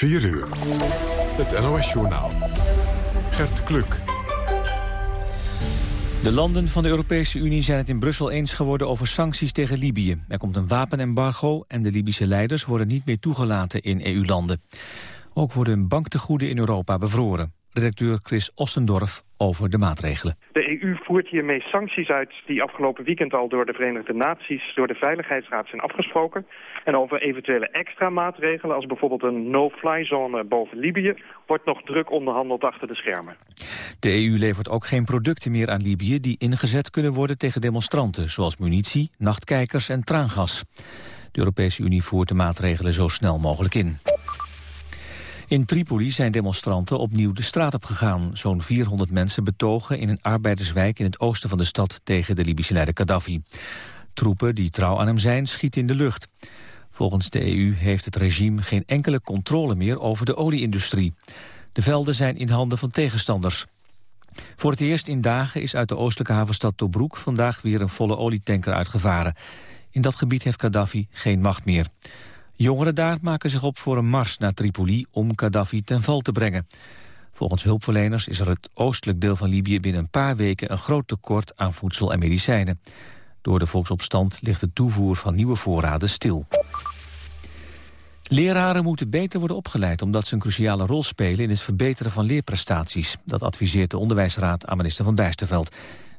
4 uur. Het NOS-journaal. Gert Kluk. De landen van de Europese Unie zijn het in Brussel eens geworden over sancties tegen Libië. Er komt een wapenembargo en de Libische leiders worden niet meer toegelaten in EU-landen. Ook worden banktegoeden in Europa bevroren. Redacteur Chris Ostendorf over de maatregelen. De EU voert hiermee sancties uit die afgelopen weekend al door de Verenigde Naties, door de Veiligheidsraad zijn afgesproken. En over eventuele extra maatregelen, als bijvoorbeeld een no-fly zone boven Libië, wordt nog druk onderhandeld achter de schermen. De EU levert ook geen producten meer aan Libië die ingezet kunnen worden tegen demonstranten, zoals munitie, nachtkijkers en traangas. De Europese Unie voert de maatregelen zo snel mogelijk in. In Tripoli zijn demonstranten opnieuw de straat op gegaan. Zo'n 400 mensen betogen in een arbeiderswijk in het oosten van de stad tegen de Libische leider Gaddafi. Troepen die trouw aan hem zijn schieten in de lucht. Volgens de EU heeft het regime geen enkele controle meer over de olieindustrie. De velden zijn in handen van tegenstanders. Voor het eerst in dagen is uit de oostelijke havenstad Tobruk vandaag weer een volle olietanker uitgevaren. In dat gebied heeft Gaddafi geen macht meer. Jongeren daar maken zich op voor een mars naar Tripoli om Gaddafi ten val te brengen. Volgens hulpverleners is er het oostelijk deel van Libië binnen een paar weken een groot tekort aan voedsel en medicijnen. Door de volksopstand ligt de toevoer van nieuwe voorraden stil. Leraren moeten beter worden opgeleid omdat ze een cruciale rol spelen in het verbeteren van leerprestaties. Dat adviseert de onderwijsraad aan minister Van Bijsterveld.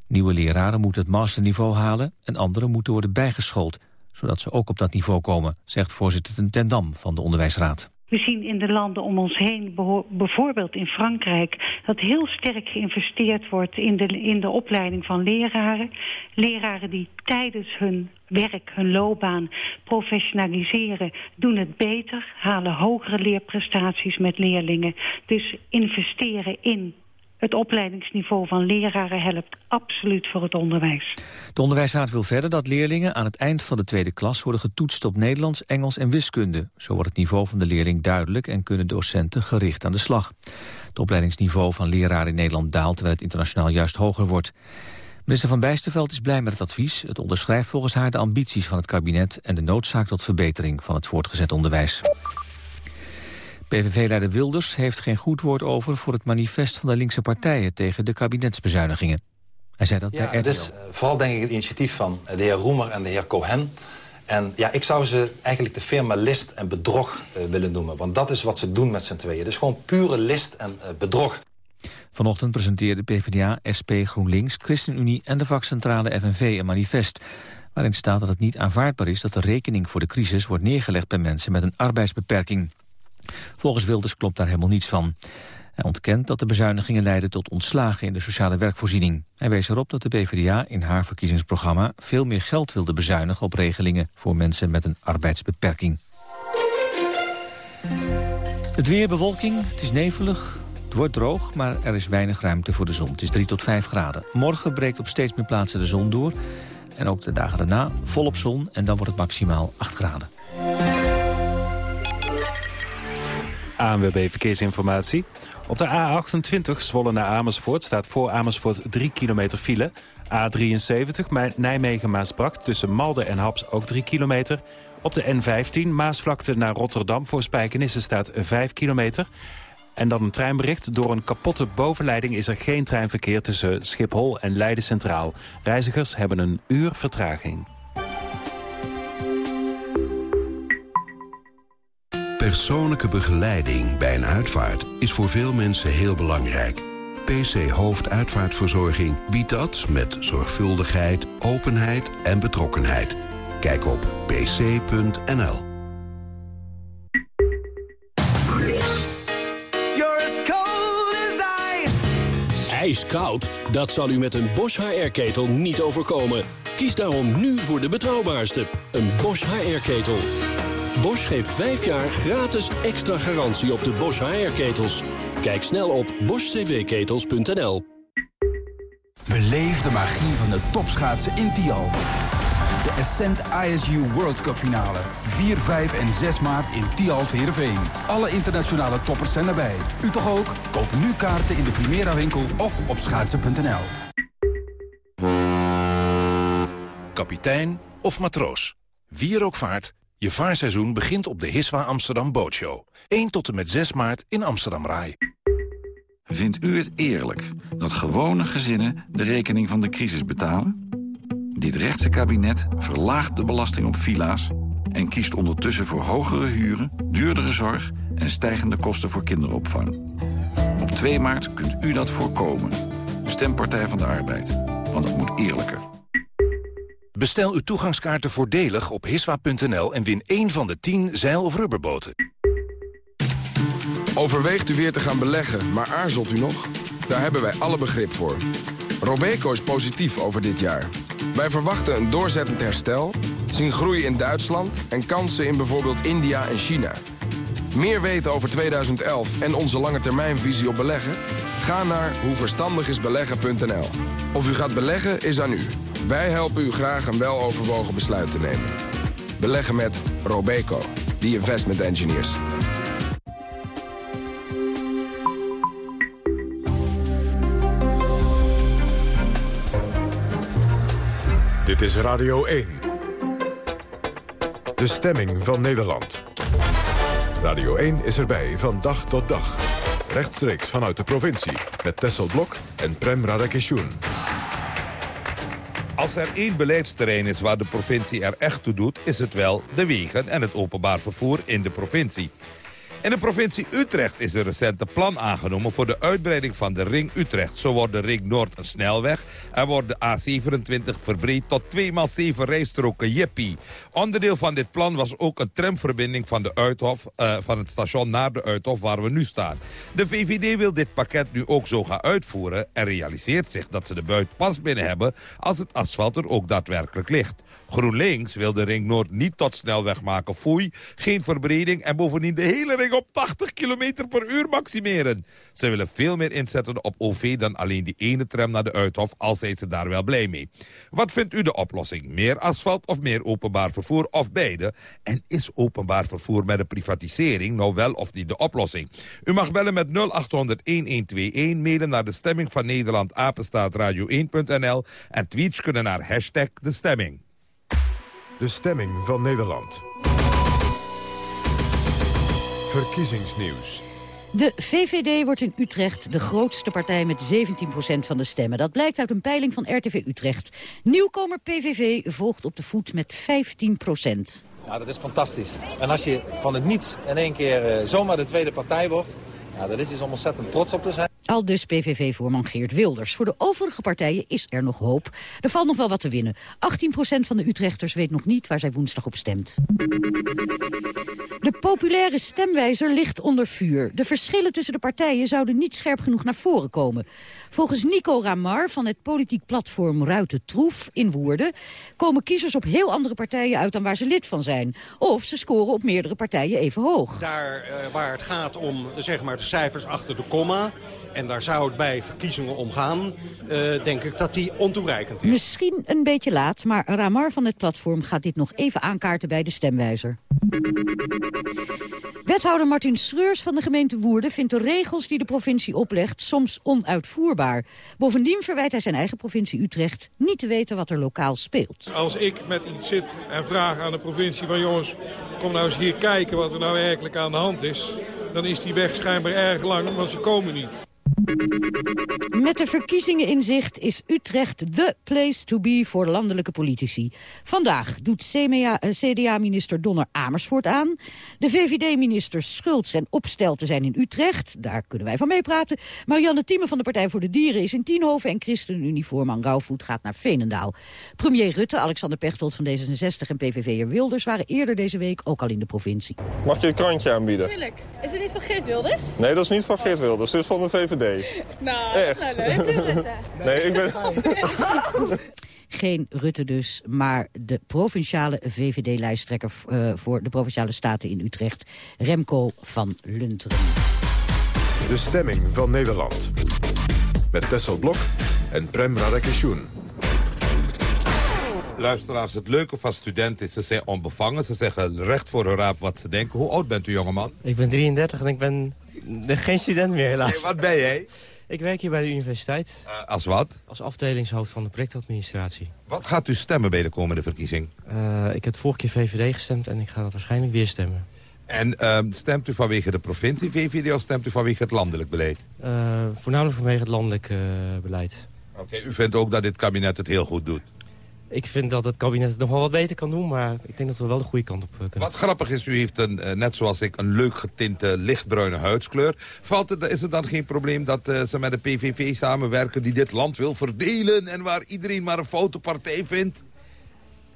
Nieuwe leraren moeten het masterniveau halen en anderen moeten worden bijgeschoold zodat ze ook op dat niveau komen, zegt voorzitter Ten Dam van de Onderwijsraad. We zien in de landen om ons heen, bijvoorbeeld in Frankrijk... dat heel sterk geïnvesteerd wordt in de, in de opleiding van leraren. Leraren die tijdens hun werk, hun loopbaan professionaliseren... doen het beter, halen hogere leerprestaties met leerlingen. Dus investeren in het opleidingsniveau van leraren helpt absoluut voor het onderwijs. De onderwijsraad wil verder dat leerlingen aan het eind van de tweede klas worden getoetst op Nederlands, Engels en wiskunde. Zo wordt het niveau van de leerling duidelijk en kunnen docenten gericht aan de slag. Het opleidingsniveau van leraren in Nederland daalt terwijl het internationaal juist hoger wordt. Minister Van Bijsterveld is blij met het advies. Het onderschrijft volgens haar de ambities van het kabinet en de noodzaak tot verbetering van het voortgezet onderwijs. PVV-leider Wilders heeft geen goed woord over voor het manifest van de linkse partijen tegen de kabinetsbezuinigingen. Hij zei dat ja, bij RTL. Het is vooral denk ik het initiatief van de heer Roemer en de heer Cohen. En ja, ik zou ze eigenlijk de firma list en bedrog uh, willen noemen. Want dat is wat ze doen met z'n tweeën. Het is gewoon pure list en uh, bedrog. Vanochtend presenteerde PvdA, SP, GroenLinks, ChristenUnie en de vakcentrale FNV een manifest waarin staat dat het niet aanvaardbaar is dat de rekening voor de crisis wordt neergelegd bij mensen met een arbeidsbeperking. Volgens Wilders klopt daar helemaal niets van. Hij ontkent dat de bezuinigingen leiden tot ontslagen in de sociale werkvoorziening. Hij wees erop dat de PvdA in haar verkiezingsprogramma veel meer geld wilde bezuinigen op regelingen voor mensen met een arbeidsbeperking. Het weer bewolking, het is nevelig, het wordt droog, maar er is weinig ruimte voor de zon. Het is 3 tot 5 graden. Morgen breekt op steeds meer plaatsen de zon door. En ook de dagen daarna volop zon en dan wordt het maximaal 8 graden. ANWB Verkeersinformatie. Op de A28 Zwolle naar Amersfoort staat voor Amersfoort 3 kilometer file. A73 Nijmegen-Maasbracht tussen Malden en Haps ook 3 kilometer. Op de N15 Maasvlakte naar Rotterdam voor Spijkenisse staat 5 kilometer. En dan een treinbericht. Door een kapotte bovenleiding is er geen treinverkeer tussen Schiphol en Leiden Centraal. Reizigers hebben een uur vertraging. Persoonlijke begeleiding bij een uitvaart is voor veel mensen heel belangrijk. PC Hoofduitvaartverzorging biedt dat met zorgvuldigheid, openheid en betrokkenheid. Kijk op pc.nl. Ijskoud? Dat zal u met een Bosch HR-ketel niet overkomen. Kies daarom nu voor de betrouwbaarste, een Bosch HR-ketel. Bosch geeft 5 jaar gratis extra garantie op de Bosch HR-ketels. Kijk snel op boschcvketels.nl. Beleef de magie van de topschaatsen in Tialf. De Ascent ISU World Cup finale. 4, 5 en 6 maart in Tialf Heerenveen. Alle internationale toppers zijn erbij. U toch ook? Koop nu kaarten in de Primera winkel of op schaatsen.nl. Kapitein of matroos. Wie er ook vaart, Je vaarseizoen begint op de Hiswa Amsterdam Bootshow. 1 tot en met 6 maart in Amsterdam Rai. Vindt u het eerlijk dat gewone gezinnen de rekening van de crisis betalen? Dit rechtse kabinet verlaagt de belasting op villa's... en kiest ondertussen voor hogere huren, duurdere zorg... en stijgende kosten voor kinderopvang. Op 2 maart kunt u dat voorkomen. Stem Partij van de Arbeid, want het moet eerlijker. Bestel uw toegangskaarten voordelig op hiswa.nl en win één van de 10 zeil- of rubberboten. Overweegt u weer te gaan beleggen, maar aarzelt u nog? Daar hebben wij alle begrip voor. Robeco is positief over dit jaar. Wij verwachten een doorzettend herstel, zien groei in Duitsland... en kansen in bijvoorbeeld India en China. Meer weten over 2011 en onze lange termijnvisie op beleggen? Ga naar hoeverstandigisbeleggen.nl. Of u gaat beleggen is aan u. Wij helpen u graag een weloverwogen besluit te nemen. Beleggen met Robeco, the investment engineers. Dit is Radio 1. De stemming van Nederland. Radio 1 is erbij van dag tot dag. Rechtstreeks vanuit de provincie. Met Tessel Blok en Prem Radakishun. Als er één beleidsterrein is waar de provincie er echt toe doet... is het wel de wegen en het openbaar vervoer in de provincie. In de provincie Utrecht is een recente plan aangenomen voor de uitbreiding van de Ring Utrecht. Zo wordt de Ring Noord een snelweg en wordt de A27 verbreed tot 2x7 rijstroken Jippie. Onderdeel van dit plan was ook een tramverbinding van, de Uithof, uh, van het station naar de Uithof waar we nu staan. De VVD wil dit pakket nu ook zo gaan uitvoeren en realiseert zich dat ze de buit pas binnen hebben als het asfalt er ook daadwerkelijk ligt. GroenLinks wil de Ring Noord niet tot snelweg maken. Foei, geen verbreding en bovendien de hele ring op 80 km per uur maximeren. Ze willen veel meer inzetten op OV dan alleen die ene tram naar de Uithof... al zijn ze daar wel blij mee. Wat vindt u de oplossing? Meer asfalt of meer openbaar vervoer of beide? En is openbaar vervoer met een privatisering nou wel of niet de oplossing? U mag bellen met 0800-1121, mailen naar de stemming van Nederland... apenstaatradio1.nl en tweets kunnen naar hashtag de stemming. De stemming van Nederland. Verkiezingsnieuws. De VVD wordt in Utrecht de grootste partij met 17% van de stemmen. Dat blijkt uit een peiling van RTV Utrecht. Nieuwkomer PVV volgt op de voet met 15%. Ja, dat is fantastisch. En als je van het niets in één keer uh, zomaar de tweede partij wordt... Ja, dat is iets om ontzettend trots op te zijn. Al dus PVV-voorman Geert Wilders. Voor de overige partijen is er nog hoop. Er valt nog wel wat te winnen. 18% van de Utrechters weet nog niet waar zij woensdag op stemt. De populaire stemwijzer ligt onder vuur. De verschillen tussen de partijen zouden niet scherp genoeg naar voren komen. Volgens Nico Ramar van het politiek platform Ruiten Troef in Woerden... komen kiezers op heel andere partijen uit dan waar ze lid van zijn. Of ze scoren op meerdere partijen even hoog. Daar uh, waar het gaat om zeg maar, de cijfers achter de komma en daar zou het bij verkiezingen om gaan, uh, denk ik dat die ontoereikend is. Misschien een beetje laat, maar Ramar van het platform gaat dit nog even aankaarten bij de stemwijzer. Wethouder Martin Schreurs van de gemeente Woerden vindt de regels die de provincie oplegt soms onuitvoerbaar. Bovendien verwijt hij zijn eigen provincie Utrecht niet te weten wat er lokaal speelt. Als ik met iets zit en vraag aan de provincie van jongens, kom nou eens hier kijken wat er nou werkelijk aan de hand is. Dan is die weg schijnbaar erg lang, want ze komen niet. Met de verkiezingen in zicht is Utrecht the place to be voor landelijke politici. Vandaag doet CDA-minister Donner Amersfoort aan. De VVD-minister Schultz en Opstelten zijn in Utrecht. Daar kunnen wij van meepraten. Marianne Thieme van de Partij voor de Dieren is in Tienhoven... en ChristenUnie-voorman Rauwvoet gaat naar Veenendaal. Premier Rutte, Alexander Pechtold van D66 en PVV'er Wilders... waren eerder deze week ook al in de provincie. Mag je een krantje aanbieden? Tuurlijk. Is het niet van Geert Wilders? Nee, dat is niet van Geert Wilders. Dit is van de VVD. Nou, Echt? dat is nou leuk. Rutte. Nee, ik ben... Geen Rutte dus, maar de provinciale VVD-lijsttrekker... Uh, voor de Provinciale Staten in Utrecht, Remco van Lunteren. De stemming van Nederland. Met Tessel Blok en Prem Radakishun. Luisteraars, het leuke van studenten is, ze zijn onbevangen. Ze zeggen recht voor hun raap wat ze denken. Hoe oud bent u, jongeman? Ik ben 33 en ik ben geen student meer, helaas. Nee, wat ben jij? Ik werk hier bij de universiteit. Uh, als wat? Als afdelingshoofd van de projectadministratie. Wat gaat u stemmen bij de komende verkiezing? Uh, ik heb vorige keer VVD gestemd en ik ga dat waarschijnlijk weer stemmen. En uh, stemt u vanwege de provincie VVD of stemt u vanwege het landelijk beleid? Uh, voornamelijk vanwege het landelijk uh, beleid. Oké, okay, u vindt ook dat dit kabinet het heel goed doet? Ik vind dat het kabinet het nog wel wat beter kan doen, maar ik denk dat we wel de goede kant op kunnen. Wat grappig is, u heeft een, net zoals ik een leuk getinte lichtbruine huidskleur. Valt het, is het dan geen probleem dat uh, ze met de PVV samenwerken die dit land wil verdelen... en waar iedereen maar een foute partij vindt?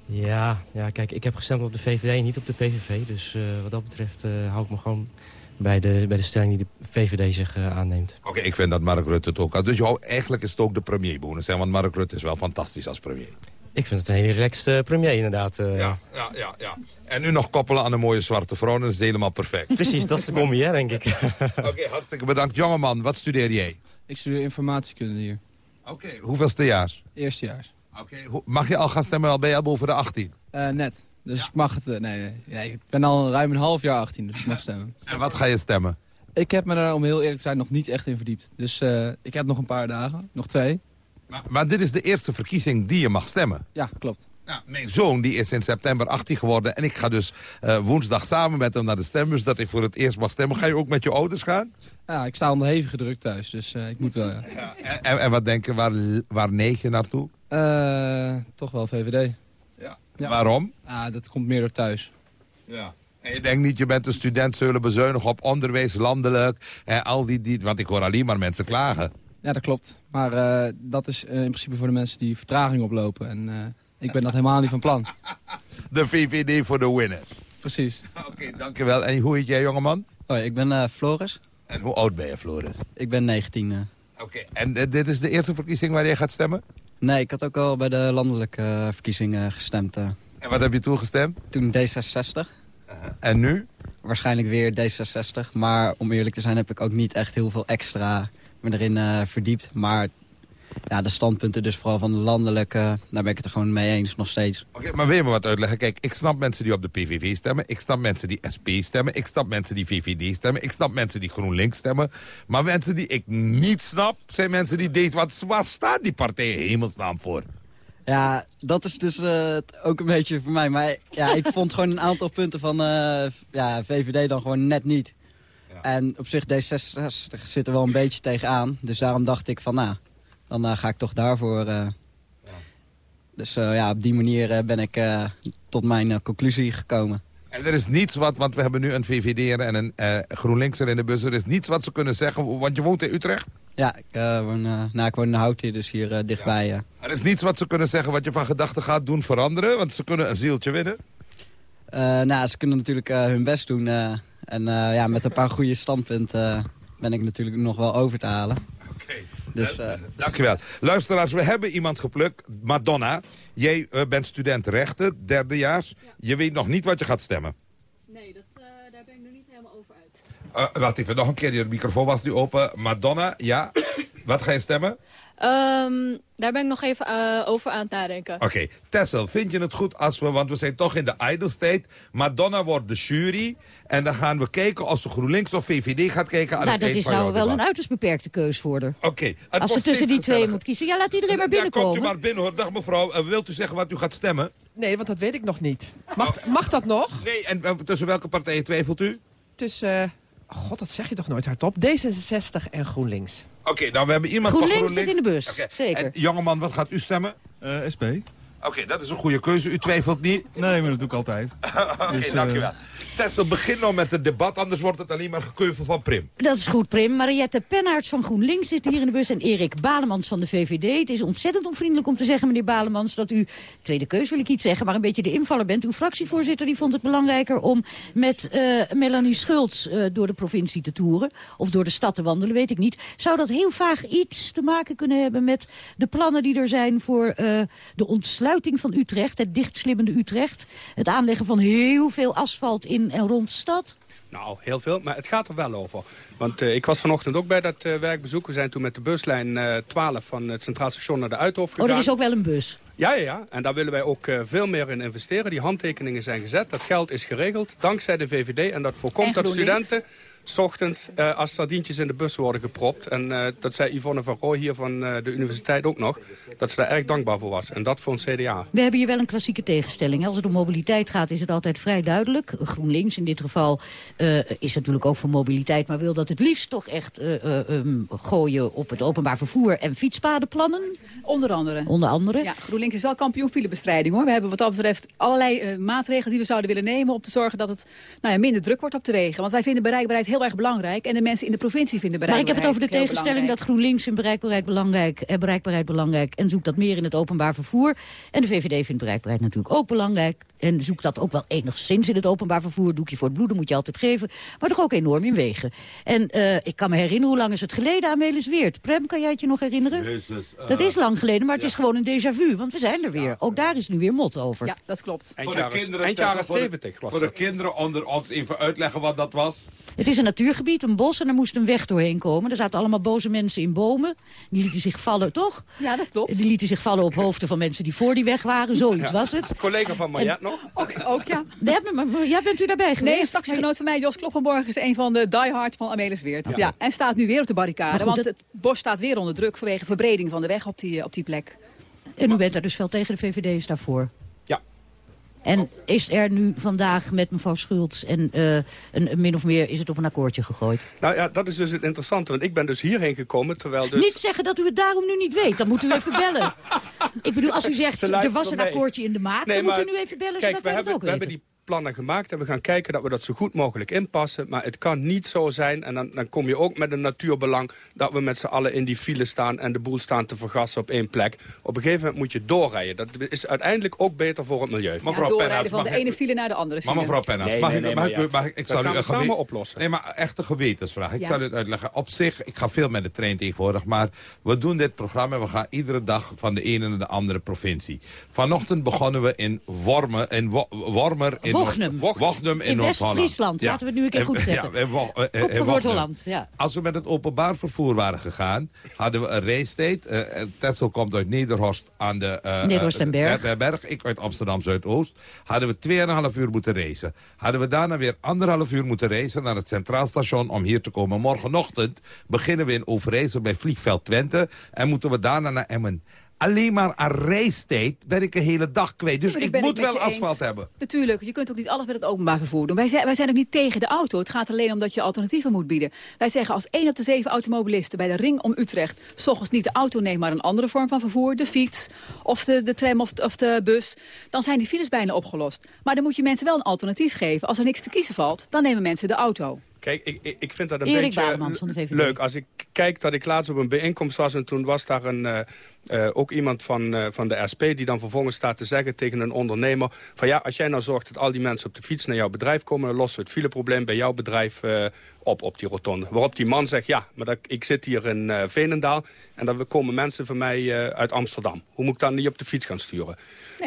Ja, ja, kijk, ik heb gestemd op de VVD, niet op de PVV. Dus uh, wat dat betreft uh, hou ik me gewoon bij de, bij de stelling die de VVD zich uh, aanneemt. Oké, okay, ik vind dat Mark Rutte het ook had. Dus jou, eigenlijk is het ook de premierbonus, hè? want Mark Rutte is wel fantastisch als premier. Ik vind het een hele relaxed premier, inderdaad. Ja, ja, ja, ja. En nu nog koppelen aan een mooie zwarte vrouw, dan is het helemaal perfect. Precies, dat is de combi, hè, denk ik. Oké, okay, hartstikke bedankt. Jongeman, wat studeer jij? Ik studeer informatiekunde hier. Oké, okay, hoeveelstejaars? Eerstejaars. Oké, okay. mag je al gaan stemmen, al ben je al boven de 18? Uh, net. Dus ja. ik mag het... Nee, nee, nee, ik ben al ruim een half jaar 18, dus ik mag stemmen. En wat ga je stemmen? Ik heb me er, om heel eerlijk te zijn, nog niet echt in verdiept. Dus uh, ik heb nog een paar dagen, nog twee. Maar, maar, dit is de eerste verkiezing die je mag stemmen? Ja, klopt. Ja, mijn zoon die is in september 18 geworden. En ik ga dus woensdag samen met hem naar de stembus... dat ik voor het eerst mag stemmen. Ga je ook met je ouders gaan? Ja, ik sta onder hevige druk thuis, dus ik moet wel, ja. ja en, en, wat denken, waar, waar neig je naartoe? Uh, toch wel VVD. Ja. ja. Waarom? Ah, dat komt meer door thuis. Ja. En je denkt niet, je bent een student, zullen bezuinigen op onderwijs, landelijk. En al die, die, want ik hoor alleen maar mensen klagen. Ja, dat klopt. Maar uh, dat is uh, in principe voor de mensen die vertraging oplopen. En uh, ik ben dat helemaal niet van plan. De VVD voor de winners. Precies. Oké, okay, dankjewel. En hoe heet jij, jongeman? Hoi, ik ben Floris. En hoe oud ben je, Floris? Ik ben 19. Oké, okay. en dit is de eerste verkiezing waar je gaat stemmen? Nee, ik had ook al bij de landelijke uh, verkiezingen gestemd. Uh. En wat heb je toen gestemd? Toen D66. Uh -huh. En nu? Waarschijnlijk weer D66. Maar om eerlijk te zijn heb ik ook niet echt heel veel extra me erin uh, verdiept. Maar ja, de standpunten dus vooral van de landelijke, daar ben ik het er gewoon mee eens nog steeds. Oké, okay, maar wil je me wat uitleggen? Kijk, ik snap mensen die op de PVV stemmen. Ik snap mensen die SP stemmen. Ik snap mensen die VVD stemmen. Ik snap mensen die GroenLinks stemmen. Maar mensen die ik niet snap, zijn mensen die deze... Wat, waar staat die partij hemelsnaam voor? Ja, dat is dus uh, ook een beetje voor mij. Maar ja, ik vond gewoon een aantal punten van uh, ja, VVD dan gewoon net niet. En op zich D66 zit er wel een beetje tegenaan. Dus daarom dacht ik van, nou, dan uh, ga ik toch daarvoor. Uh... Ja. Dus uh, ja, op die manier ben ik tot mijn conclusie gekomen. En er is niets wat, want we hebben nu een VVD'er en een GroenLinkser in de bus. Er is niets wat ze kunnen zeggen, want je woont in Utrecht? Ja, ik, woon, nou, ik woon in Hout hier, dus hier dichtbij. Ja. Er is niets wat ze kunnen zeggen wat je van gedachten gaat doen veranderen? Want ze kunnen een zieltje winnen. nou, ze kunnen natuurlijk hun best doen. En ja, met een paar goede standpunten ben ik natuurlijk nog wel over te halen. Oké. Dus, uh, Dankjewel. Luisteraars, we hebben iemand geplukt. Madonna, jij uh, bent student rechten, derdejaars. Ja. Je weet nog niet wat je gaat stemmen. Nee, dat, uh, daar ben ik nog niet helemaal over uit. wacht even, nog een keer. De microfoon was nu open. Madonna, ja. wat ga je stemmen? Um, daar ben ik nog even uh, over aan het nadenken. Oké, okay. Tessel, vind je het goed als we, want we zijn toch in de idle state. Madonna wordt de jury en dan gaan we kijken als ze GroenLinks of VVD gaat kijken. Aan nou, dat is nou wel een uiterst beperkte keus voor haar. Oké. Okay. Als ze tussen die twee moet kiezen. Ja, laat iedereen maar binnenkomen. Ja, komt u maar binnen hoor. Dag mevrouw, uh, wilt u zeggen wat u gaat stemmen? Nee, want dat weet ik nog niet. Mag, mag dat nog? Nee, en uh, tussen welke partijen twijfelt u? Tussen, god, dat zeg je toch nooit hardop, D66 en GroenLinks. Oké, okay, nou we hebben iemand GroenLinks van GroenLinks. zit in de bus, okay. zeker. En, jongeman, wat gaat u stemmen? Uh, SP. Oké, okay, dat is een goede keuze. U twijfelt niet? Nee, maar dat doe ik altijd. Oké, okay, dus, dankjewel. Uh... Tessel, begin nou met het debat, anders wordt het alleen maar gekeuvel van Prim. Dat is goed, Prim. Mariette Penhaerts van GroenLinks zit hier in de bus en Erik Balemans van de VVD. Het is ontzettend onvriendelijk om te zeggen, meneer Balemans, dat u, tweede keus wil ik niet zeggen, maar een beetje de invaller bent. Uw fractievoorzitter die vond het belangrijker om met uh, Melanie Schultz uh, door de provincie te toeren. Of door de stad te wandelen, weet ik niet. Zou dat heel vaag iets te maken kunnen hebben met de plannen die er zijn voor uh, de ontsluiting van Utrecht, het dichtslimmende Utrecht. Het aanleggen van heel veel asfalt in en rond de stad? Nou, heel veel, maar het gaat er wel over. Want uh, ik was vanochtend ook bij dat uh, werkbezoek. We zijn toen met de buslijn uh, 12 van het Centraal Station naar de Uithof gegaan. Oh, er is ook wel een bus? Ja, ja, ja. En daar willen wij ook eh, veel meer in investeren. Die handtekeningen zijn gezet. Dat geld is geregeld dankzij de VVD. En dat voorkomt En dat studenten... S ochtends eh, als sardientjes in de bus worden gepropt. En eh, dat zei Yvonne van Rooij hier van eh, de universiteit ook nog. Dat ze daar erg dankbaar voor was. En dat voor een CDA. We hebben hier wel een klassieke tegenstelling. hè. Als het om mobiliteit gaat is het altijd vrij duidelijk. GroenLinks in dit geval eh, is natuurlijk ook voor mobiliteit... maar wil dat het liefst toch echt eh, eh, ehm, gooien op het openbaar vervoer... en fietspadenplannen? Onder andere. Onder andere. Ja, GroenLinks is wel kampioen filebestrijding hoor. We hebben wat dat betreft allerlei eh, maatregelen die we zouden willen nemen... om te zorgen dat het nou ja, minder druk wordt op de wegen. Want wij vinden bereikbaarheid heel erg belangrijk. En de mensen in de provincie vinden Maar ik heb bereikbaarheid het over de heel tegenstelling belangrijk. dat GroenLinks in bereikbaarheid belangrijk, eh, bereikbaarheid belangrijk en zoekt dat meer in het openbaar vervoer. En de VVD vindt bereikbaarheid natuurlijk ook belangrijk en zoekt dat ook wel enigszins in het openbaar vervoer. Doekje voor het bloeden moet je altijd geven, maar toch ook enorm in wegen. En eh, ik kan me herinneren, hoe lang is het geleden aan Melisweert? Prem, kan jij het je nog herinneren? eh, dat is lang geleden, maar het is gewoon een déjà vu, want we zijn er weer. Ook daar is nu weer mot over. Ja, dat klopt. Eind Voor de jaren, kinderen, eind jaren Tessa, voor de- 70 was Voor de kinderen onder ons even uitleggen wat dat was. Het is een natuurgebied, een bos, en er moest een weg doorheen komen. Er zaten allemaal boze mensen in bomen. Die lieten zich vallen, toch? Ja, dat klopt. Die lieten zich vallen op hoofden van mensen die voor die weg waren. Zoiets was het. Collega van Mariette nog. Ook, ook ja. Ja, bent u daarbij geweest? Nee, een taxigenoot van mij, Jos Kloppenborg, is een van de diehard van Amelis Weert. Ja. en staat nu weer op de barricade. Goed, want dat- het bos staat weer onder druk vanwege verbreding van de weg op die, op die plek. En u bent daar dus wel tegen, de VVD is daarvoor. En is er nu vandaag met mevrouw Schultz en eh, een, een min of meer is het op een akkoordje gegooid? Nou ja, dat is dus het interessante. Want ik ben dus hierheen gekomen terwijl dus... Niet zeggen dat u het daarom nu niet weet. Dan moet u even bellen. Ik bedoel, als u zegt, Ze er was een mee. akkoordje in de maak... Nee, dan moet u nu even bellen, Kijk, zodat we hebben, dat ook we weten. Plannen gemaakt en we gaan kijken dat we dat zo goed mogelijk inpassen. Maar het kan niet zo zijn, en dan, dan kom je ook met een natuurbelang... dat we met z'n allen in die file staan en de boel staan te vergassen op één plek. Op een gegeven moment moet je doorrijden. Dat is uiteindelijk ook beter voor het milieu. Ja, doorrijden van de ene file naar de andere file. Maar mevrouw Pennas, Nee, mag, nee, ik, nee, mag, maar ik, ja. mag ik, ik Dat zal gaan u we een samen oplossen. Nee, maar echt een gewetensvraag. Ik Ja. zal u het uitleggen. Op zich, ik ga veel met de trein tegenwoordig, maar we doen dit programma en we gaan iedere dag van de ene naar de andere provincie. Vanochtend begonnen we in Wormen, in Wo- Wormer in Wochnum. Wochnum in, In Noord-Holland. West-Friesland. Laten we het nu een keer goed zeggen. Ja, in Wo- eh, Wochnum. Noord-Holland, ja. Als we met het openbaar vervoer waren gegaan, hadden we een reistijd. Eh, eh, Texel komt uit Nederhorst aan de... eh, Nederhorst en eh, Berg. Ik uit Amsterdam Zuidoost. Hadden we 2,5 uur moeten reizen. Hadden we daarna weer anderhalf uur moeten reizen naar het Centraal Station om hier te komen. Morgenochtend beginnen we in Overijssel bij Vliegveld Twente. En moeten we daarna naar Emmen. Alleen maar aan reistijd ben ik een hele dag kwijt. Dus ik moet wel asfalt eens. hebben. Natuurlijk, je kunt ook niet alles met het openbaar vervoer doen. Wij zijn, wij zijn ook niet tegen de auto. Het gaat alleen om dat je alternatieven moet bieden. Wij zeggen als één op de zeven automobilisten bij de ring om Utrecht... s ochtends niet de auto neemt, maar een andere vorm van vervoer... de fiets of de, de tram of, of de bus... dan zijn die files bijna opgelost. Maar dan moet je mensen wel een alternatief geven. Als er niks te kiezen valt, dan nemen mensen de auto. Kijk, ik, ik, vind dat een Erik beetje leuk. Als ik kijk dat ik laatst op een bijeenkomst was... en toen was daar een, eh, eh, ook iemand van, eh, van de SP... die dan vervolgens staat te zeggen tegen een ondernemer... van ja, als jij nou zorgt dat al die mensen op de fiets naar jouw bedrijf komen... dan lossen we het fileprobleem bij jouw bedrijf op, op die rotonde. Waarop die man zegt, ja, maar dat, ik zit hier in eh Veenendaal... en dan komen mensen van mij uit Amsterdam. Hoe moet ik dan niet op de fiets gaan sturen?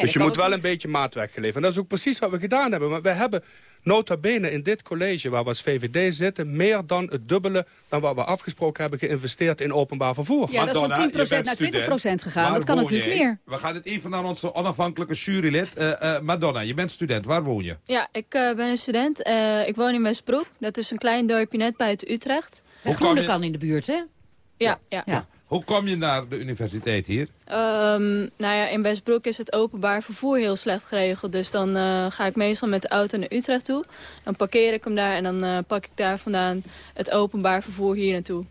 Dus je kan moet wel niet. een beetje maatwerk geleverd. En dat is ook precies wat we gedaan hebben. Maar we hebben nota bene in dit college waar we als VVD zitten... meer dan het dubbele dan wat we afgesproken hebben geïnvesteerd in openbaar vervoer. Ja, dat is van 10% naar 20% gegaan. Dat kan natuurlijk meer. We gaan het even naar onze onafhankelijke jurylid. Eh, eh, Madonna, je bent student. Waar woon je? Ja, ik eh, ben een student. Eh, ik woon in Westbroek. Dat is een klein dorpje net buiten Utrecht. En Groene kan in de buurt, hè? Ja, ja. Ja. Hoe kom je naar de universiteit hier? Ehm, nou ja, in Westbroek is het openbaar vervoer heel slecht geregeld. Dus dan eh, ga ik meestal met de auto naar Utrecht toe. Dan parkeer ik hem daar en dan eh, pak ik daar vandaan het openbaar vervoer hier naartoe.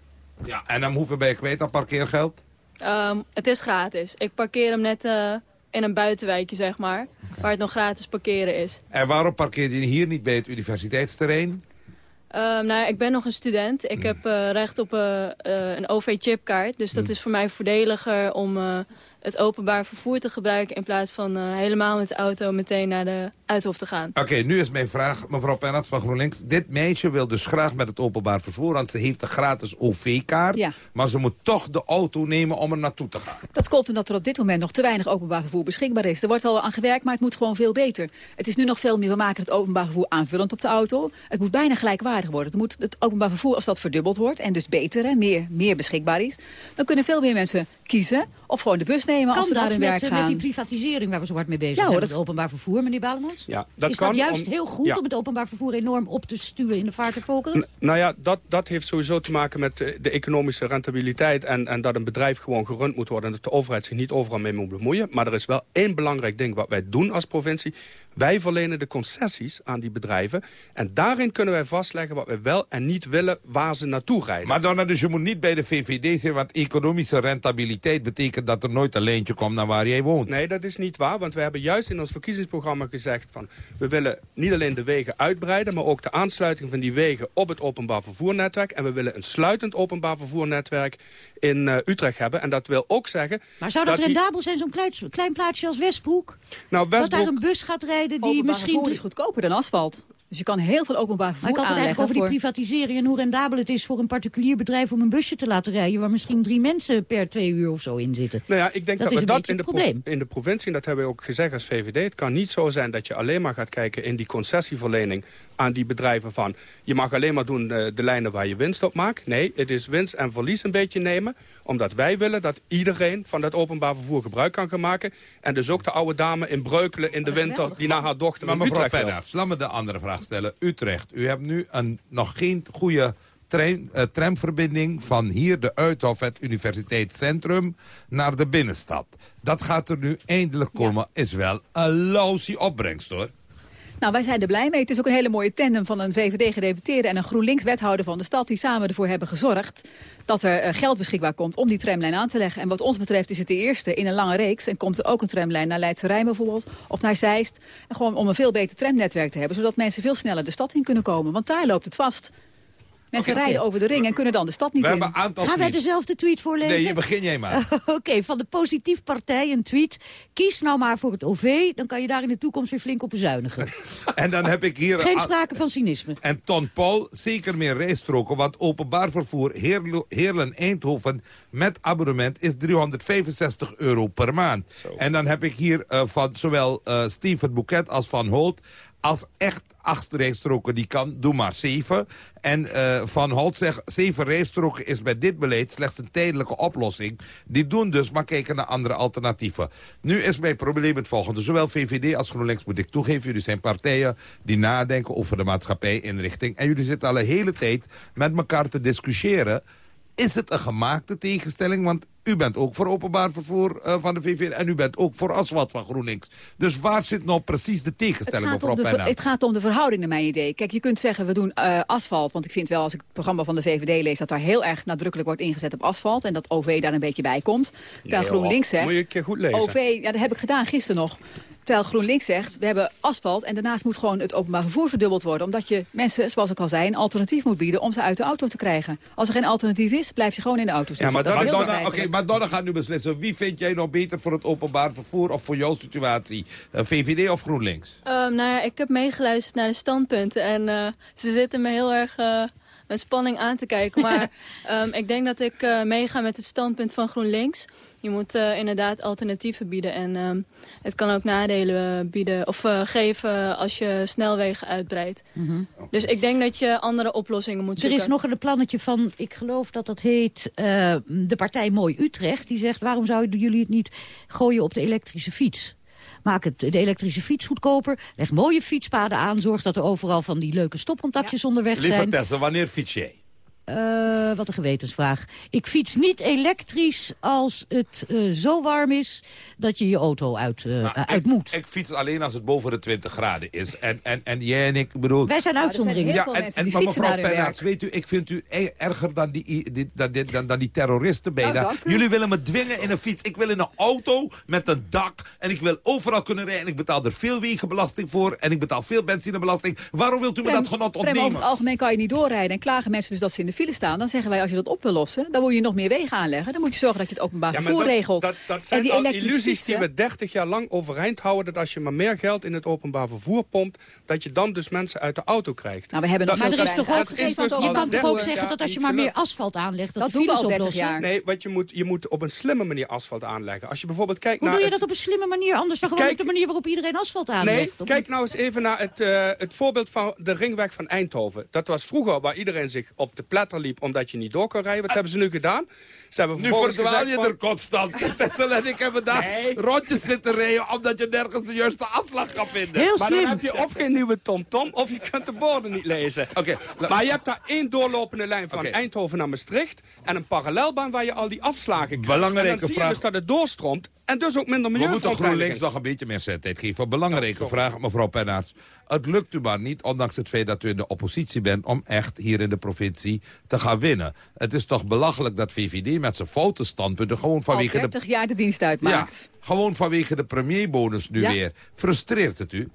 Ja, en dan hoeveel ben je kwijt aan parkeergeld? Ehm, het is gratis. Ik parkeer hem net eh, in een buitenwijkje, zeg maar. Waar het nog gratis parkeren is. En waarom parkeer je hier niet bij het universiteitsterrein? Ehm, nou ja, ik ben nog een student. Ik heb eh, recht op eh, eh, een OV-chipkaart. Dus dat is voor mij voordeliger om het openbaar vervoer te gebruiken... in plaats van eh, helemaal met de auto meteen naar de Uithof te gaan. Oké, nu is mijn vraag, mevrouw Pennarts van GroenLinks. Dit meisje wil dus graag met het openbaar vervoer... want ze heeft een gratis OV-kaart. Ja. Maar ze moet toch de auto nemen om er naartoe te gaan. Dat komt omdat er op dit moment nog te weinig openbaar vervoer beschikbaar is. Er wordt al aan gewerkt, maar het moet gewoon veel beter. Het is nu nog veel meer, we maken het openbaar vervoer aanvullend op de auto. Het moet bijna gelijkwaardig worden. Het, moet het openbaar vervoer, als dat verdubbeld wordt en dus beter en meer, meer beschikbaar is... dan kunnen veel meer mensen kiezen of gewoon de bus nemen als Kan ze daar dat in werk eh, gaan. met die privatisering waar we zo hard mee bezig Ja, zijn? hoor, dat- het openbaar vervoer, meneer Balemans? Ja, dat is kan dat juist om- heel goed ja. om het openbaar vervoer enorm op te stuwen in de vaart volkeren? Nou ja, dat, dat heeft sowieso te maken met de, de economische rentabiliteit... En, en dat een bedrijf gewoon gerund moet worden... en dat de overheid zich niet overal mee moet bemoeien. Maar er is wel één belangrijk ding wat wij doen als provincie. Wij verlenen de concessies aan die bedrijven. En daarin kunnen wij vastleggen wat wij wel en niet willen... waar ze naartoe rijden. Maar dan, dus je moet niet bij de VVD zijn, want economische rentabiliteit betekent dat er nooit een lijntje komt naar waar jij woont. Nee, dat is niet waar. Want we hebben juist in ons verkiezingsprogramma gezegd... van we willen niet alleen de wegen uitbreiden... maar ook de aansluiting van die wegen op het openbaar vervoernetwerk. En we willen een sluitend openbaar vervoernetwerk in eh, Utrecht hebben. En dat wil ook zeggen... Maar zou dat, rendabel zijn, zo'n klein, klein plaatsje als Westbroek? Nou, Dat daar Westbroek... een bus gaat rijden die Openbaar misschien... is goedkoper dan asfalt. Dus je kan heel veel openbaar vervoer Maar ik had het eigenlijk over die privatisering... en hoe rendabel het is voor een particulier bedrijf om een busje te laten rijden... waar misschien drie mensen per twee uur of zo in zitten. Nou ja, ik denk Dat dat, is we dat in de, probleem. in de provincie, en dat hebben we ook gezegd als VVD... het kan niet zo zijn dat je alleen maar gaat kijken in die concessieverlening aan die bedrijven van... je mag alleen maar doen eh, de lijnen waar je winst op maakt. Nee, het is winst en verlies een beetje nemen. Omdat wij willen dat iedereen van dat openbaar vervoer gebruik kan gaan maken. En dus ook de oude dame in Breukelen in de winter... die naar haar dochter Maar mevrouw. Pennaerts, laat me de andere vraag stellen. Utrecht, u hebt nu een, nog geen goede trein, eh, tramverbinding... van hier de Uithof, het universiteitscentrum, naar de binnenstad. Dat gaat er nu eindelijk komen. Is wel een lousy opbrengst, hoor. Nou, wij zijn er blij mee. Het is ook een hele mooie tandem van een VVD-gedeputeerde... en een GroenLinks-wethouder van de stad... die samen ervoor hebben gezorgd dat er eh, geld beschikbaar komt... om die tramlijn aan te leggen. En wat ons betreft is het de eerste in een lange reeks... en komt er ook een tramlijn naar Leidse Rijn bijvoorbeeld... of naar Zeist. En gewoon om een veel beter tramnetwerk te hebben... zodat mensen veel sneller de stad in kunnen komen. Want daar loopt het vast. Mensen rijden over de ring en kunnen dan de stad niet We in. hebben een aantal Gaan wij dezelfde tweet voorlezen? Nee, begin jij maar. Oké, van de Positief Partij een tweet. Kies nou maar voor het OV, dan kan je daar in de toekomst weer flink op bezuinigen. En dan heb ik hier... Geen sprake van cynisme. En Ton Paul, zeker meer rijstroken, want openbaar vervoer Heerlen-Eindhoven met abonnement is 365 euro per maand. En dan heb ik hier eh, van zowel eh, Steven Bouquet als Van Holt als echt acht rijstroken die kan, doe maar zeven. En eh, Van Holt zegt, zeven rijstroken is bij dit beleid slechts een tijdelijke oplossing. Die doen dus, maar kijken naar andere alternatieven. Nu is mijn probleem het volgende. Zowel VVD als GroenLinks moet ik toegeven. Jullie zijn partijen die nadenken over de maatschappijinrichting. En jullie zitten al een hele tijd met elkaar te discussiëren. Is het een gemaakte tegenstelling? Want u bent ook voor openbaar vervoer eh, van de VVD... en u bent ook voor asfalt van GroenLinks. Dus waar zit nou precies de tegenstelling, mevrouw Penna? het gaat om de verhouding naar mijn idee. Kijk, je kunt zeggen we doen eh, asfalt. Want ik vind wel, als ik het programma van de VVD lees... dat daar heel erg nadrukkelijk wordt ingezet op asfalt. En dat OV daar een beetje bij komt. Terwijl Nee, GroenLinks zegt... Moet je een keer goed lezen. OV, ja, dat heb ik gedaan gisteren nog. Terwijl GroenLinks zegt, we hebben asfalt... en daarnaast moet gewoon het openbaar vervoer verdubbeld worden. Omdat je mensen, zoals ik al zei, een alternatief moet bieden... om ze uit de auto te krijgen. Als er geen alternatief is, blijf je gewoon in de auto zitten. maar dat. Madonna gaat nu beslissen. Wie vind jij nog beter voor het openbaar vervoer of voor jouw situatie? Eh, VVD of GroenLinks? Ehm, nou ja, ik heb meegeluisterd naar de standpunten. En eh, ze zitten me heel erg eh, met spanning aan te kijken. Maar ehm, ik denk dat ik eh, meega met het standpunt van GroenLinks. Je moet eh, inderdaad alternatieven bieden. En ehm, het kan ook nadelen eh, bieden of geven als je snelwegen uitbreidt. Dus ik denk dat je andere oplossingen moet Er zoeken. is nog een plannetje van, ik geloof dat dat heet, de partij Mooi Utrecht. Die zegt, waarom zouden jullie het niet gooien op de elektrische fiets? Maak het, de elektrische fiets goedkoper. Leg mooie fietspaden aan. Zorg dat er overal van die leuke stopcontactjes onderweg Lieve zijn. Tessa, wanneer fiets jij? Eh, wat een gewetensvraag. Ik fiets niet elektrisch als het eh, zo warm is dat je je auto uit, eh, Nou, uit moet. Ik fiets alleen als het boven de 20 graden is. En, en, en jij en ik bedoel... Wij zijn uitzonderingen. heel veel en, mensen en, die maar fietsen mevrouw Pennaerts, weet u, ik vind u e- erger dan die, die, dan, die- dan, dan die terroristen bijna. Nou. Jullie willen me dwingen in een fiets. Ik wil in een auto met een dak. En ik wil overal kunnen rijden. En ik betaal er veel wegenbelasting voor. En ik betaal veel benzinebelasting. Waarom wilt u me Prem, dat genot Prem, over ontnemen? het algemeen kan je niet doorrijden. En klagen mensen dus dat ze in de file staan. Dan zeggen wij, als je dat op wil lossen, dan moet je nog meer wegen aanleggen. Dan moet je zorgen dat je het openbaar Ja, vervoer dat, regelt. dat, dat en zijn die al illusies die we 30 jaar lang overeind houden... dat als je maar meer geld in het openbaar vervoer pompt... dat je dan dus mensen uit de auto krijgt. Nou, we hebben Dat- nog Maar er is dat- toch ook, is dus je kan toch 30 ook zeggen dat als je maar meer asfalt aanlegt, dat, Dat de files al 30 oplossen? Nee, want je moet, je moet op een slimme manier asfalt aanleggen. Als je bijvoorbeeld kijkt Hoe naar... doe je het- dat op een slimme manier? Anders dan gewoon op de manier waarop iedereen asfalt aanlegt. Nee, kijk nou eens even naar het, eh, het voorbeeld van de ringweg van Eindhoven. Dat was vroeger waar iedereen zich op de plet liep omdat je niet door kon rijden. Wat hebben ze nu gedaan? Ze hebben Nu verdwaal je van- er constant. Tessel en ik hebben daar rondjes zitten rijden... omdat je nergens de juiste afslag kan vinden. maar dan heb je of geen nieuwe TomTom of je kunt de borden niet lezen. maar je hebt daar één doorlopende lijn van Eindhoven naar Maastricht... en een parallelbaan waar je al die afslagen krijgt. Belangrijke en dan zie vraag. dus dat het doorstroomt en dus ook minder We milieu moeten GroenLinks nog een beetje meer zendtijd geven. Belangrijke vraag, mevrouw Pennaerts. Het lukt u maar niet, ondanks het feit dat u in de oppositie bent... om echt hier in de provincie te gaan winnen. Het is toch belachelijk dat VVD met zijn foute standpunten... gewoon Al vanwege de 30 jaar de dienst Ja, uitmaakt. gewoon vanwege de premierbonus nu Ja. weer. Frustreert het u?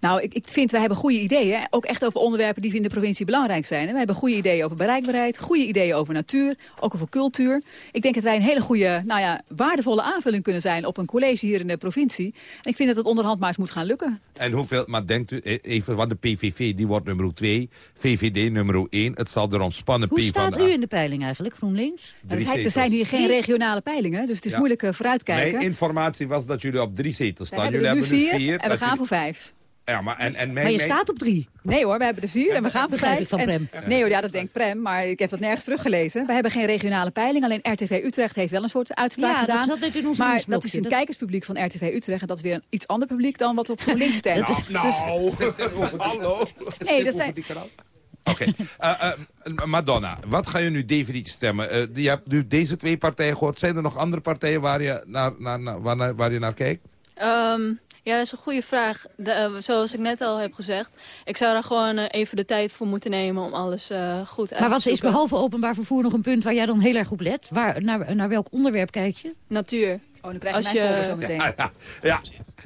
Nou, ik, ik vind, wij hebben goede ideeën. Ook echt over onderwerpen die in de provincie belangrijk zijn. We hebben goede ideeën over bereikbaarheid, goede ideeën over natuur, ook over cultuur. Ik denk dat wij een hele goede, nou ja, waardevolle aanvulling kunnen zijn op een college hier in de provincie. En ik vind dat het onderhand maar eens moet gaan lukken. En hoeveel, maar denkt u, e- even, want de PVV die wordt nummer 2, VVD nummer 1. Het zal erom spannen. Hoe P staat u in de peiling eigenlijk, GroenLinks? Er zijn, er zijn hier geen regionale peilingen, dus het is Ja. moeilijk eh, vooruitkijken. Mijn informatie was dat jullie op drie zetels we staan. hebben Jullie nu hebben vier, nu vier. en we gaan jullie- voor vijf. Ja, maar, en, en Maar je staat op drie. Nee hoor, we hebben er vier en we gaan voor Begrijp ik van En- Prem. nee hoor, ja, dat denkt Prem, maar ik heb dat nergens teruggelezen. We hebben geen regionale peiling, alleen RTV Utrecht heeft wel een soort uitspraak Ja, dat gedaan. zat net in ons maar dat is een Dat- kijkerspubliek van RTV Utrecht en dat is weer een iets ander publiek dan wat op GroenLinks stemt. Nou, nou. Dus- hallo. Nee, dat zijn... Oké. Eh, eh, Madonna, wat ga je nu definitief stemmen? Eh, je hebt nu deze twee partijen gehoord. Zijn er nog andere partijen waar je naar, naar, naar, waar, naar- waar je naar kijkt? Ehm, ja, dat is een goede vraag. De, eh, zoals ik net al heb gezegd. Ik zou daar gewoon eh, even de tijd voor moeten nemen om alles eh, goed uit Maar te wat is behalve openbaar vervoer nog een punt waar jij dan heel erg op let? Waar, naar, naar welk onderwerp kijk je? Natuur. Oh, dan krijg Als je mij je- zo meteen. Ja, ja, ja,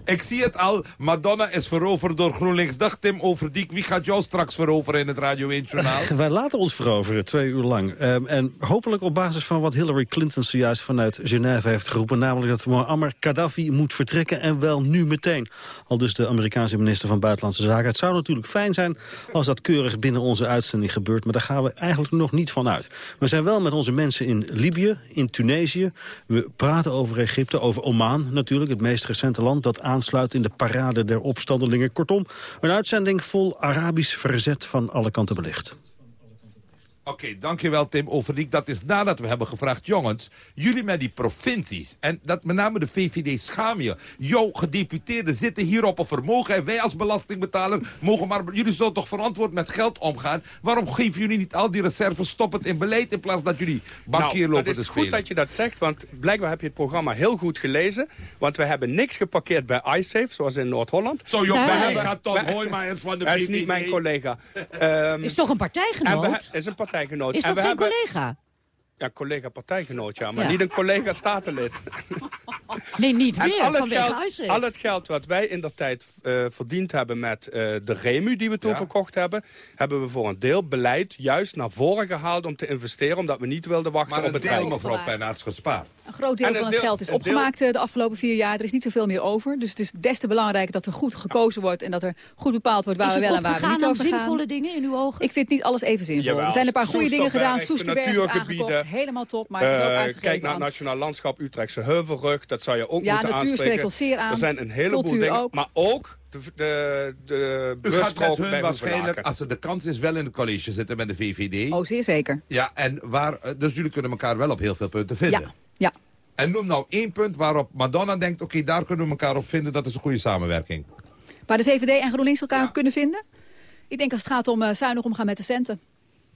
ik zie het al. Madonna is veroverd door GroenLinks. Dag Tim Overdiek. Wie gaat jou straks veroveren in het Radio 1-journaal? Wij laten ons veroveren, twee uur lang. Ehm, en hopelijk op basis van wat Hillary Clinton zojuist vanuit Genève heeft geroepen... namelijk dat Muammar Gaddafi moet vertrekken en wel nu meteen. Al dus de Amerikaanse minister van Buitenlandse Zaken. Het zou natuurlijk fijn zijn als dat keurig binnen onze uitzending gebeurt... maar daar gaan we eigenlijk nog niet van uit. We zijn wel met onze mensen in Libië, in Tunesië. We praten over Egypte, over Oman natuurlijk, het meest recente land... dat aansluit in de parade der opstandelingen. Kortom, een uitzending vol Arabisch verzet van alle kanten belicht. Oké, dankjewel Tim Overdiek. Dat is nadat we hebben gevraagd, jongens, jullie met die provincies... en dat met name de VVD schaam je. Jouw gedeputeerden zitten hier op een vermogen... en wij als belastingbetaler mogen maar... jullie zullen toch verantwoord met geld omgaan? Waarom geven jullie niet al die reserves stoppend in beleid... in plaats dat jullie bankier nou, lopen het te is spelen? goed dat je dat zegt, want blijkbaar heb je het programma heel goed gelezen. Want we hebben niks geparkeerd bij iSafe, zoals in Noord-Holland. Zo, joh, hooi maar eens van de Hij is VVD. niet mijn collega. Ehm, Is toch een partijgenoot? en we he- is een partijgenoot. Is En toch we geen hebben- collega? Ja, collega-partijgenoot, ja. Maar Ja. niet een collega-statenlid. Nee, niet En meer, al het, geld, al het geld wat wij in der tijd eh, verdiend hebben met eh, de Remu die we toen Ja. verkocht hebben... hebben we voor een deel beleid juist naar voren gehaald om te investeren... omdat we niet wilden wachten Maar op een het deel, geld. mevrouw Pennaerts, gespaard. Een groot deel En van het deel- geld is deel- opgemaakt eh, de afgelopen vier jaar. Er is niet zoveel meer over. Dus het is des te belangrijker dat er goed gekozen wordt... en dat er goed bepaald wordt waar Is we wel en waar we niet over gaan. zinvolle dingen in uw ogen? Ik vind niet alles even zinvol. Jawel. er zijn een paar goede dingen gedaan. Soesterberg. Helemaal top, maar het is ook Eh, uitgegeven kijk naar het Nationaal Landschap Utrechtse Heuvelrug. Dat zou je ook Ja, moeten natuur aanspreken. spreekt ons zeer aan. Er zijn een heleboel Cultuur dingen. ook. Maar ook de, de, de U gaat busstrook met hun waarschijnlijk, als er de kans is, wel in het college zitten met de VVD. Oh, zeer zeker. Ja, en waar, eh, dus jullie kunnen elkaar wel op heel veel punten vinden. Ja, ja. En noem nou één punt waarop Madonna denkt... oké, daar kunnen we elkaar op vinden, dat is een goede samenwerking. Waar de VVD en GroenLinks elkaar kunnen vinden? Ik denk als het gaat om eh, zuinig omgaan met de centen.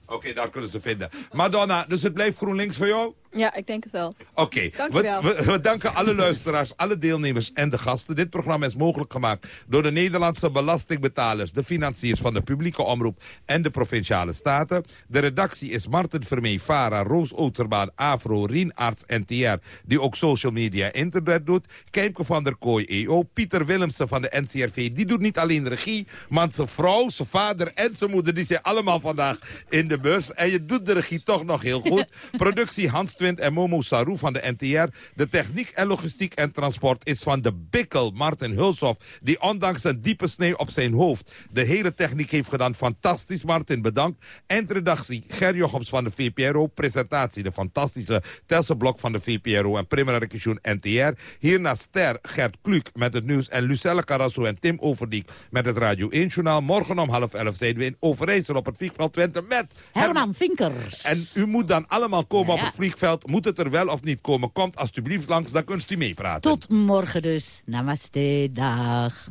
Oké, daar kunnen ze vinden. Madonna, dus het blijft GroenLinks voor jou? Ja, ik denk het wel. Oké, we, Dankjewel. we, we danken alle luisteraars, alle deelnemers en de gasten. Dit programma is mogelijk gemaakt door de Nederlandse belastingbetalers... de financiers van de publieke omroep en de Provinciale Staten. De redactie is Martin Vermee, Vara, Roos Outerbaan, Afro, Rien Arts, NTR... die ook social media internet doet. Keimke van der Kooi, EO. Pieter Willemsen van de NCRV, die doet niet alleen regie... maar zijn vrouw, zijn vader en zijn moeder... die zijn allemaal vandaag in de bus. En je doet de regie toch nog heel goed. Productie Hans hoofdwind en Momo Sarou van de NTR. De techniek en logistiek en transport is van de bikkel Martin Hulshoff... die ondanks een diepe snee op zijn hoofd de hele techniek heeft gedaan. Fantastisch, Martin, bedankt. Eindredactie Ger Jochems van de VPRO. Presentatie de fantastische Tesselblok van de VPRO en Primera Rekishun NTR. Hierna Ster Gert Kluk met het nieuws en Lucelle Carrasso en Tim Overdiek met het Radio 1-journaal. Morgen om half elf zijn we in Overijssel op het vliegveld Twente met... Herman Vinkers. En u moet dan allemaal komen op het vliegveld. Moet het er wel of niet komen? Komt alstublieft langs, dan kunt u meepraten. Tot morgen dus. Namaste, dag.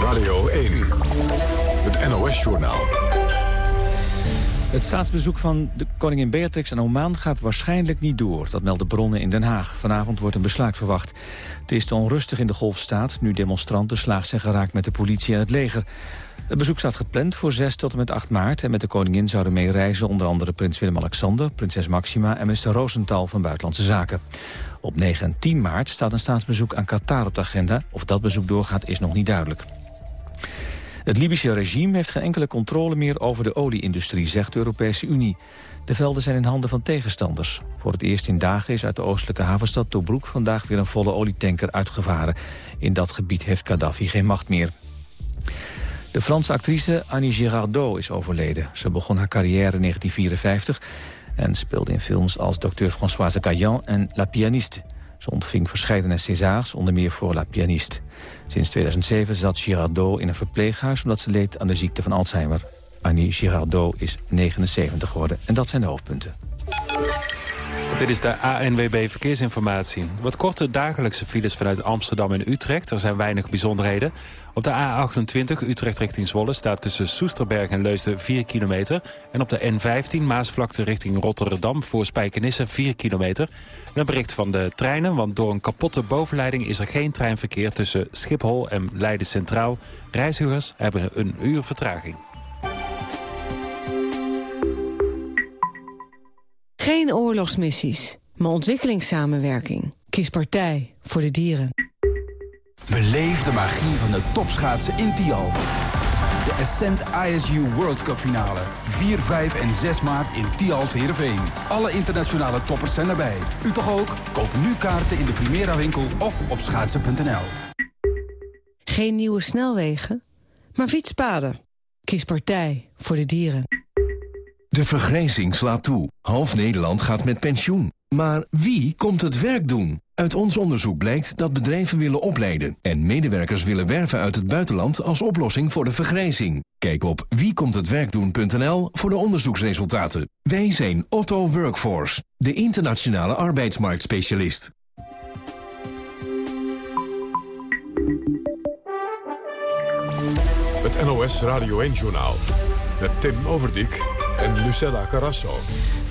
Radio 1, het NOS-journaal. Het staatsbezoek van de koningin Beatrix aan Oman gaat waarschijnlijk niet door. Dat melden bronnen in Den Haag. Vanavond wordt een besluit verwacht. Het is te onrustig in de golfstaat... nu demonstranten slaag zijn geraakt met de politie en het leger. Het bezoek staat gepland voor 6 tot en met 8 maart... en met de koningin zouden meereizen onder andere prins Willem-Alexander... prinses Maxima en minister Rosenthal van Buitenlandse Zaken. Op 9 en 10 maart staat een staatsbezoek aan Qatar op de agenda. Of dat bezoek doorgaat is nog niet duidelijk. Het Libische regime heeft geen enkele controle meer over de olieindustrie, zegt de Europese Unie. De velden zijn in handen van tegenstanders. Voor het eerst in dagen is uit de oostelijke havenstad Tobruk vandaag weer een volle olietanker uitgevaren. In dat gebied heeft Gaddafi geen macht meer. De Franse actrice Annie Girardot is overleden. Ze begon haar carrière in 1954 en speelde in films als Dr. Françoise Gaillan en La Pianiste. Ze ontving verschillende Césars, onder meer voor La Pianiste. Sinds 2007 zat Girardot in een verpleeghuis... omdat ze leed aan de ziekte van Alzheimer. Annie Girardot is 79 geworden. En dat zijn de hoofdpunten. Dit is de ANWB Verkeersinformatie. Wat korte dagelijkse files vanuit Amsterdam en Utrecht. Er zijn weinig bijzonderheden. Op de A28 Utrecht richting Zwolle staat tussen Soesterberg en Leusden 4 kilometer. En op de N15 Maasvlakte richting Rotterdam voor Spijkenisse 4 kilometer. En een bericht van de treinen, want door een kapotte bovenleiding... is er geen treinverkeer tussen Schiphol en Leiden Centraal. Reizigers hebben een uur vertraging. Geen oorlogsmissies, maar ontwikkelingssamenwerking. Kies partij voor de dieren. Beleef de magie van de topschaatsen in Tialf. De Ascent ISU World Cup finale. 4, 5 en 6 maart in Tialf Heerenveen. Alle internationale toppers zijn erbij. U toch ook? Koop nu kaarten in de Primera winkel of op schaatsen.nl. Geen nieuwe snelwegen, maar fietspaden. Kies partij voor de dieren. De vergrijzing slaat toe. Half Nederland gaat met pensioen. Maar wie komt het werk doen? Uit ons onderzoek blijkt dat bedrijven willen opleiden... en medewerkers willen werven uit het buitenland als oplossing voor de vergrijzing. Kijk op wiekomthetwerkdoen.nl voor de onderzoeksresultaten. Wij zijn Otto Workforce, de internationale arbeidsmarktspecialist. Het NOS Radio 1-journaal met Tim Overdijk en Lucella Carrasso.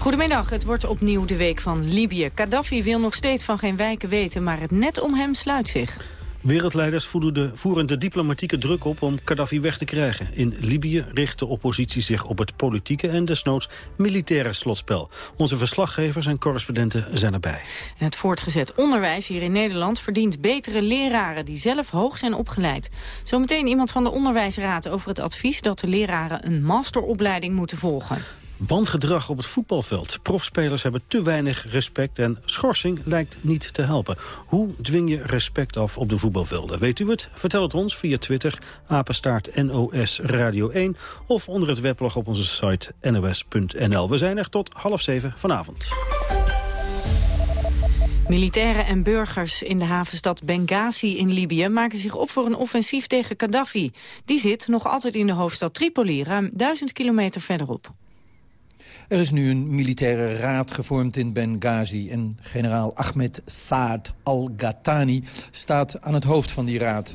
Goedemiddag, het wordt opnieuw de week van Libië. Gaddafi wil nog steeds van geen wijken weten, maar het net om hem sluit zich. Wereldleiders voeren de, voeren de diplomatieke druk op om Gaddafi weg te krijgen. In Libië richt de oppositie zich op het politieke en desnoods militaire slotspel. Onze verslaggevers en correspondenten zijn erbij. En het voortgezet onderwijs hier in Nederland verdient betere leraren die zelf hoog zijn opgeleid. Zometeen iemand van de onderwijsraad over het advies dat de leraren een masteropleiding moeten volgen. Wangedrag op het voetbalveld. Profspelers hebben te weinig respect en schorsing lijkt niet te helpen. Hoe dwing je respect af op de voetbalvelden? Weet u het? Vertel het ons via Twitter, apenstaart NOS Radio 1... of onder het weblog op onze site nos.nl. We zijn er tot half zeven vanavond. Militairen en burgers in de havenstad Benghazi in Libië maken zich op voor een offensief tegen Gaddafi. Die zit nog altijd in de hoofdstad Tripoli, ruim duizend kilometer verderop. Er is nu een militaire raad gevormd in Benghazi... en generaal Ahmed Saad al-Ghattani staat aan het hoofd van die raad.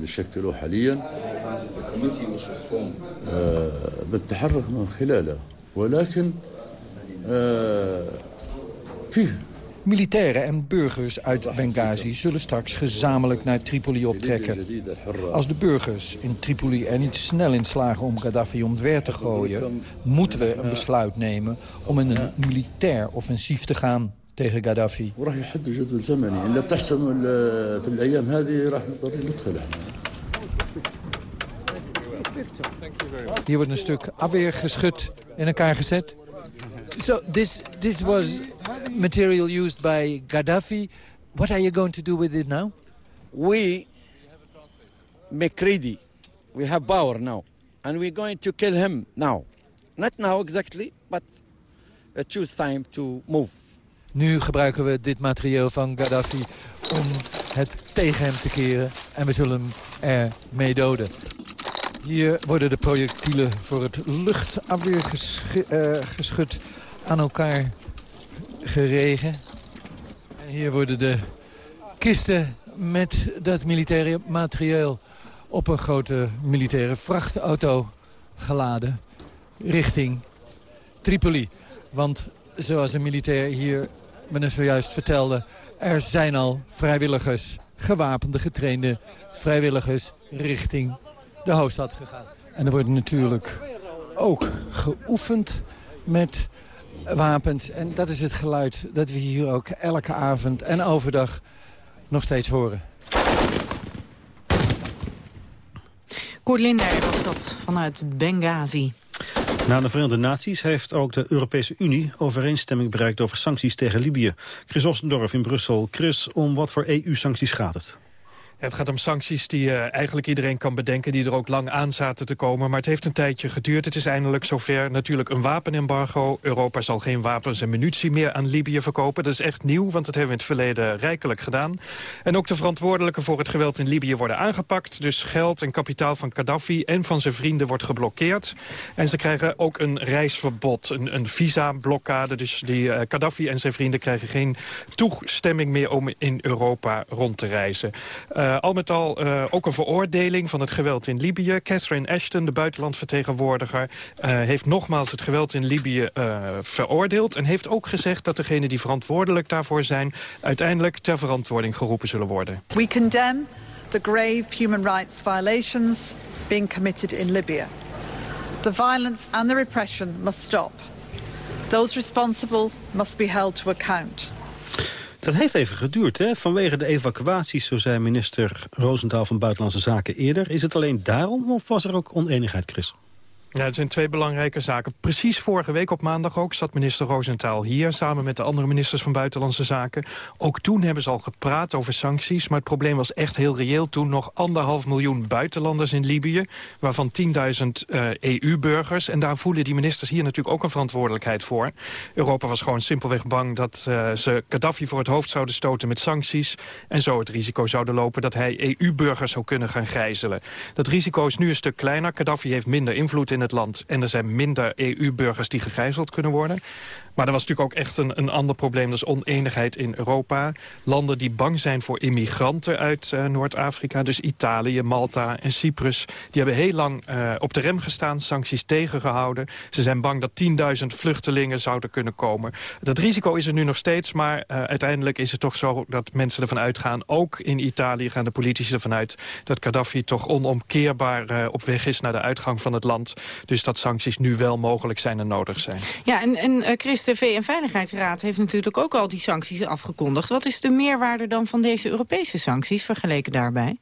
Militairen en burgers uit Benghazi zullen straks gezamenlijk naar Tripoli optrekken. Als de burgers in Tripoli er niet snel in slagen om Gaddafi omver te gooien... moeten we een besluit nemen om in een militair offensief te gaan tegen Gaddafi. Hier wordt een stuk afweer geschud in elkaar gezet. So this this was material used by Gaddafi. What are you going to do with it now? We make ready. We have power now. And we're going to kill him now. Not now exactly, but uh, choose time to move. Nu gebruiken we dit materieel van Gaddafi om het tegen hem te keren. En we zullen hem ermee doden. Hier worden de projectielen voor het luchtafweergeschut aan elkaar geregen. En hier worden de kisten met dat militaire materieel op een grote militaire vrachtauto geladen richting Tripoli. Want zoals een militair hier me zojuist vertelde... er zijn al vrijwilligers, gewapende, getrainde vrijwilligers... richting de hoofdstad gegaan. En er wordt natuurlijk ook geoefend met wapens. En dat is het geluid dat we hier ook elke avond en overdag nog steeds horen. Koert Linder was dat vanuit Benghazi. Na de Verenigde Naties heeft ook de Europese Unie overeenstemming bereikt over sancties tegen Libië. Chris Ossendorf in Brussel. Chris, om wat voor EU-sancties gaat het? Het gaat om sancties die uh, eigenlijk iedereen kan bedenken... die er ook lang aan zaten te komen. Maar het heeft een tijdje geduurd. Het is eindelijk zover. Natuurlijk een wapenembargo. Europa zal geen wapens en munitie meer aan Libië verkopen. Dat is echt nieuw, want dat hebben we in het verleden rijkelijk gedaan. En ook de verantwoordelijken voor het geweld in Libië worden aangepakt. Dus geld en kapitaal van Gaddafi en van zijn vrienden wordt geblokkeerd. En ze krijgen ook een reisverbod, een, een visa-blokkade. Dus die uh, Gaddafi en zijn vrienden krijgen geen toestemming meer... om in Europa rond te reizen. Uh, uh, al met al uh, ook een veroordeling van het geweld in Libië. Catherine Ashton, de buitenlandvertegenwoordiger... Uh, heeft nogmaals het geweld in Libië veroordeeld... en heeft ook gezegd dat degenen die verantwoordelijk daarvoor zijn... uiteindelijk ter verantwoording geroepen zullen worden. We condemn the grave human rights violations being committed in Libya. The violence and the repression must stop. Those responsible must be held to account. Dat heeft even geduurd, hè? Vanwege de evacuaties, zo zei minister Roosentaal van Buitenlandse Zaken eerder. Is het alleen daarom of was er ook oneenigheid, Chris? Ja, het zijn twee belangrijke zaken. Precies vorige week op maandag ook zat minister Roosentaal hier... samen met de andere ministers van Buitenlandse Zaken. Ook toen hebben ze al gepraat over sancties. Maar het probleem was echt heel reëel toen. Nog anderhalf miljoen buitenlanders in Libië. Waarvan 10.000 uh, EU-burgers. En daar voelen die ministers hier natuurlijk ook een verantwoordelijkheid voor. Europa was gewoon simpelweg bang dat uh, ze Gaddafi voor het hoofd zouden stoten met sancties. En zo het risico zouden lopen dat hij EU-burgers zou kunnen gaan gijzelen. Dat risico is nu een stuk kleiner. Gaddafi heeft minder invloed in het land. En er zijn minder EU-burgers die gegijzeld kunnen worden. Maar er was natuurlijk ook echt een, een ander probleem. Dat is oneenigheid in Europa. Landen die bang zijn voor immigranten uit uh, Noord-Afrika. Dus Italië, Malta en Cyprus. Die hebben heel lang uh, op de rem gestaan. Sancties tegengehouden. Ze zijn bang dat 10.000 vluchtelingen zouden kunnen komen. Dat risico is er nu nog steeds. Maar uh, uiteindelijk is het toch zo dat mensen ervan uitgaan. Ook in Italië gaan de politici ervan uit. Dat Gaddafi toch onomkeerbaar op weg is naar de uitgang van het land. Dus dat sancties nu wel mogelijk zijn en nodig zijn. Ja, en, en Chris, de VN-veiligheidsraad heeft natuurlijk ook al die sancties afgekondigd. Wat is de meerwaarde dan van deze Europese sancties vergeleken daarbij?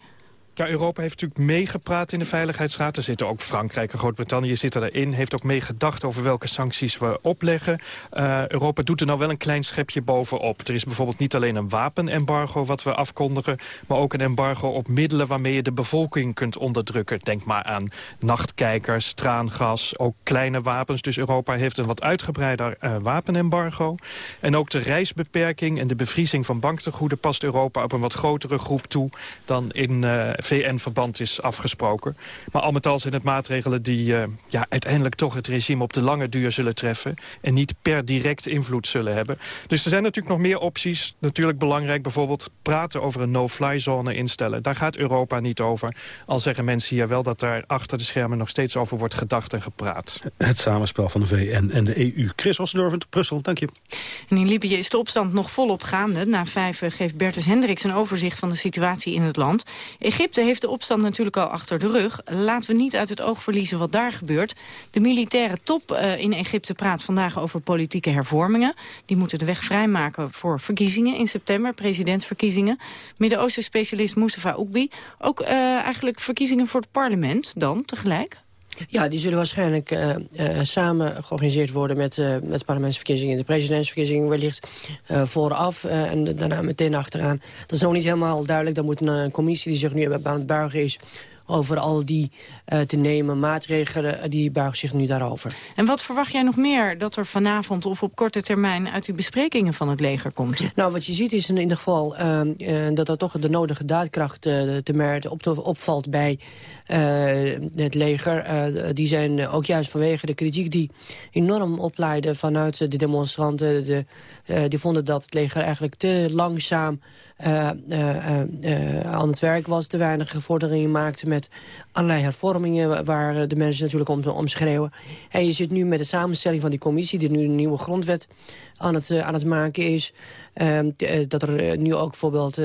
Ja, Europa heeft natuurlijk meegepraat in de Veiligheidsraad. Er zitten ook Frankrijk en Groot-Brittannië zitten daarin. Heeft ook meegedacht over welke sancties we opleggen. Uh, Europa doet er nou wel een klein schepje bovenop. Er is bijvoorbeeld niet alleen een wapenembargo wat we afkondigen... maar ook een embargo op middelen waarmee je de bevolking kunt onderdrukken. Denk maar aan nachtkijkers, traangas, ook kleine wapens. Dus Europa heeft een wat uitgebreider uh, wapenembargo. En ook de reisbeperking en de bevriezing van banktegoeden... past Europa op een wat grotere groep toe dan in... Uh, VN-verband is afgesproken. Maar al met al zijn het maatregelen die uh, ja, uiteindelijk toch het regime op de lange duur zullen treffen. En niet per direct invloed zullen hebben. Dus er zijn natuurlijk nog meer opties. Natuurlijk belangrijk bijvoorbeeld praten over een no-fly zone instellen. Daar gaat Europa niet over. Al zeggen mensen hier wel dat daar achter de schermen nog steeds over wordt gedacht en gepraat. Het samenspel van de VN en de EU. Chris Ossendorf in Brussel, dank je. En in Libië is de opstand nog volop gaande. Na vijf geeft Bertus Hendricks een overzicht van de situatie in het land. Egypte heeft de opstand natuurlijk al achter de rug. Laten we niet uit het oog verliezen wat daar gebeurt. De militaire top uh, in Egypte praat vandaag over politieke hervormingen. Die moeten de weg vrijmaken voor verkiezingen in september, presidentsverkiezingen. Midden-Oosten specialist Mustafa Oekbi. Ook uh, eigenlijk verkiezingen voor het parlement dan tegelijk? Ja, die zullen waarschijnlijk uh, uh, samen georganiseerd worden met, uh, met de parlementsverkiezingen. De presidentsverkiezingen wellicht vooraf en daarna meteen achteraan. Dat is nog niet helemaal duidelijk. Dan moet een commissie die zich nu aan het buigen is over al die uh, te nemen maatregelen. Die buigen zich nu daarover. En wat verwacht jij nog meer dat er vanavond of op korte termijn... uit die besprekingen van het leger komt? Nou, wat je ziet is in ieder geval uh, uh, dat er toch de nodige daadkracht te merken op opvalt bij het leger. die zijn ook juist vanwege de kritiek die enorm opleidde vanuit de demonstranten. De, die vonden dat het leger eigenlijk te langzaam uh, aan het werk was. Te weinig vorderingen maakte met allerlei hervormingen... waar de mensen natuurlijk om, om schreeuwen. En je zit nu met de samenstelling van die commissie... die nu een nieuwe grondwet aan het, aan het maken is. Ehm, dat er nu ook bijvoorbeeld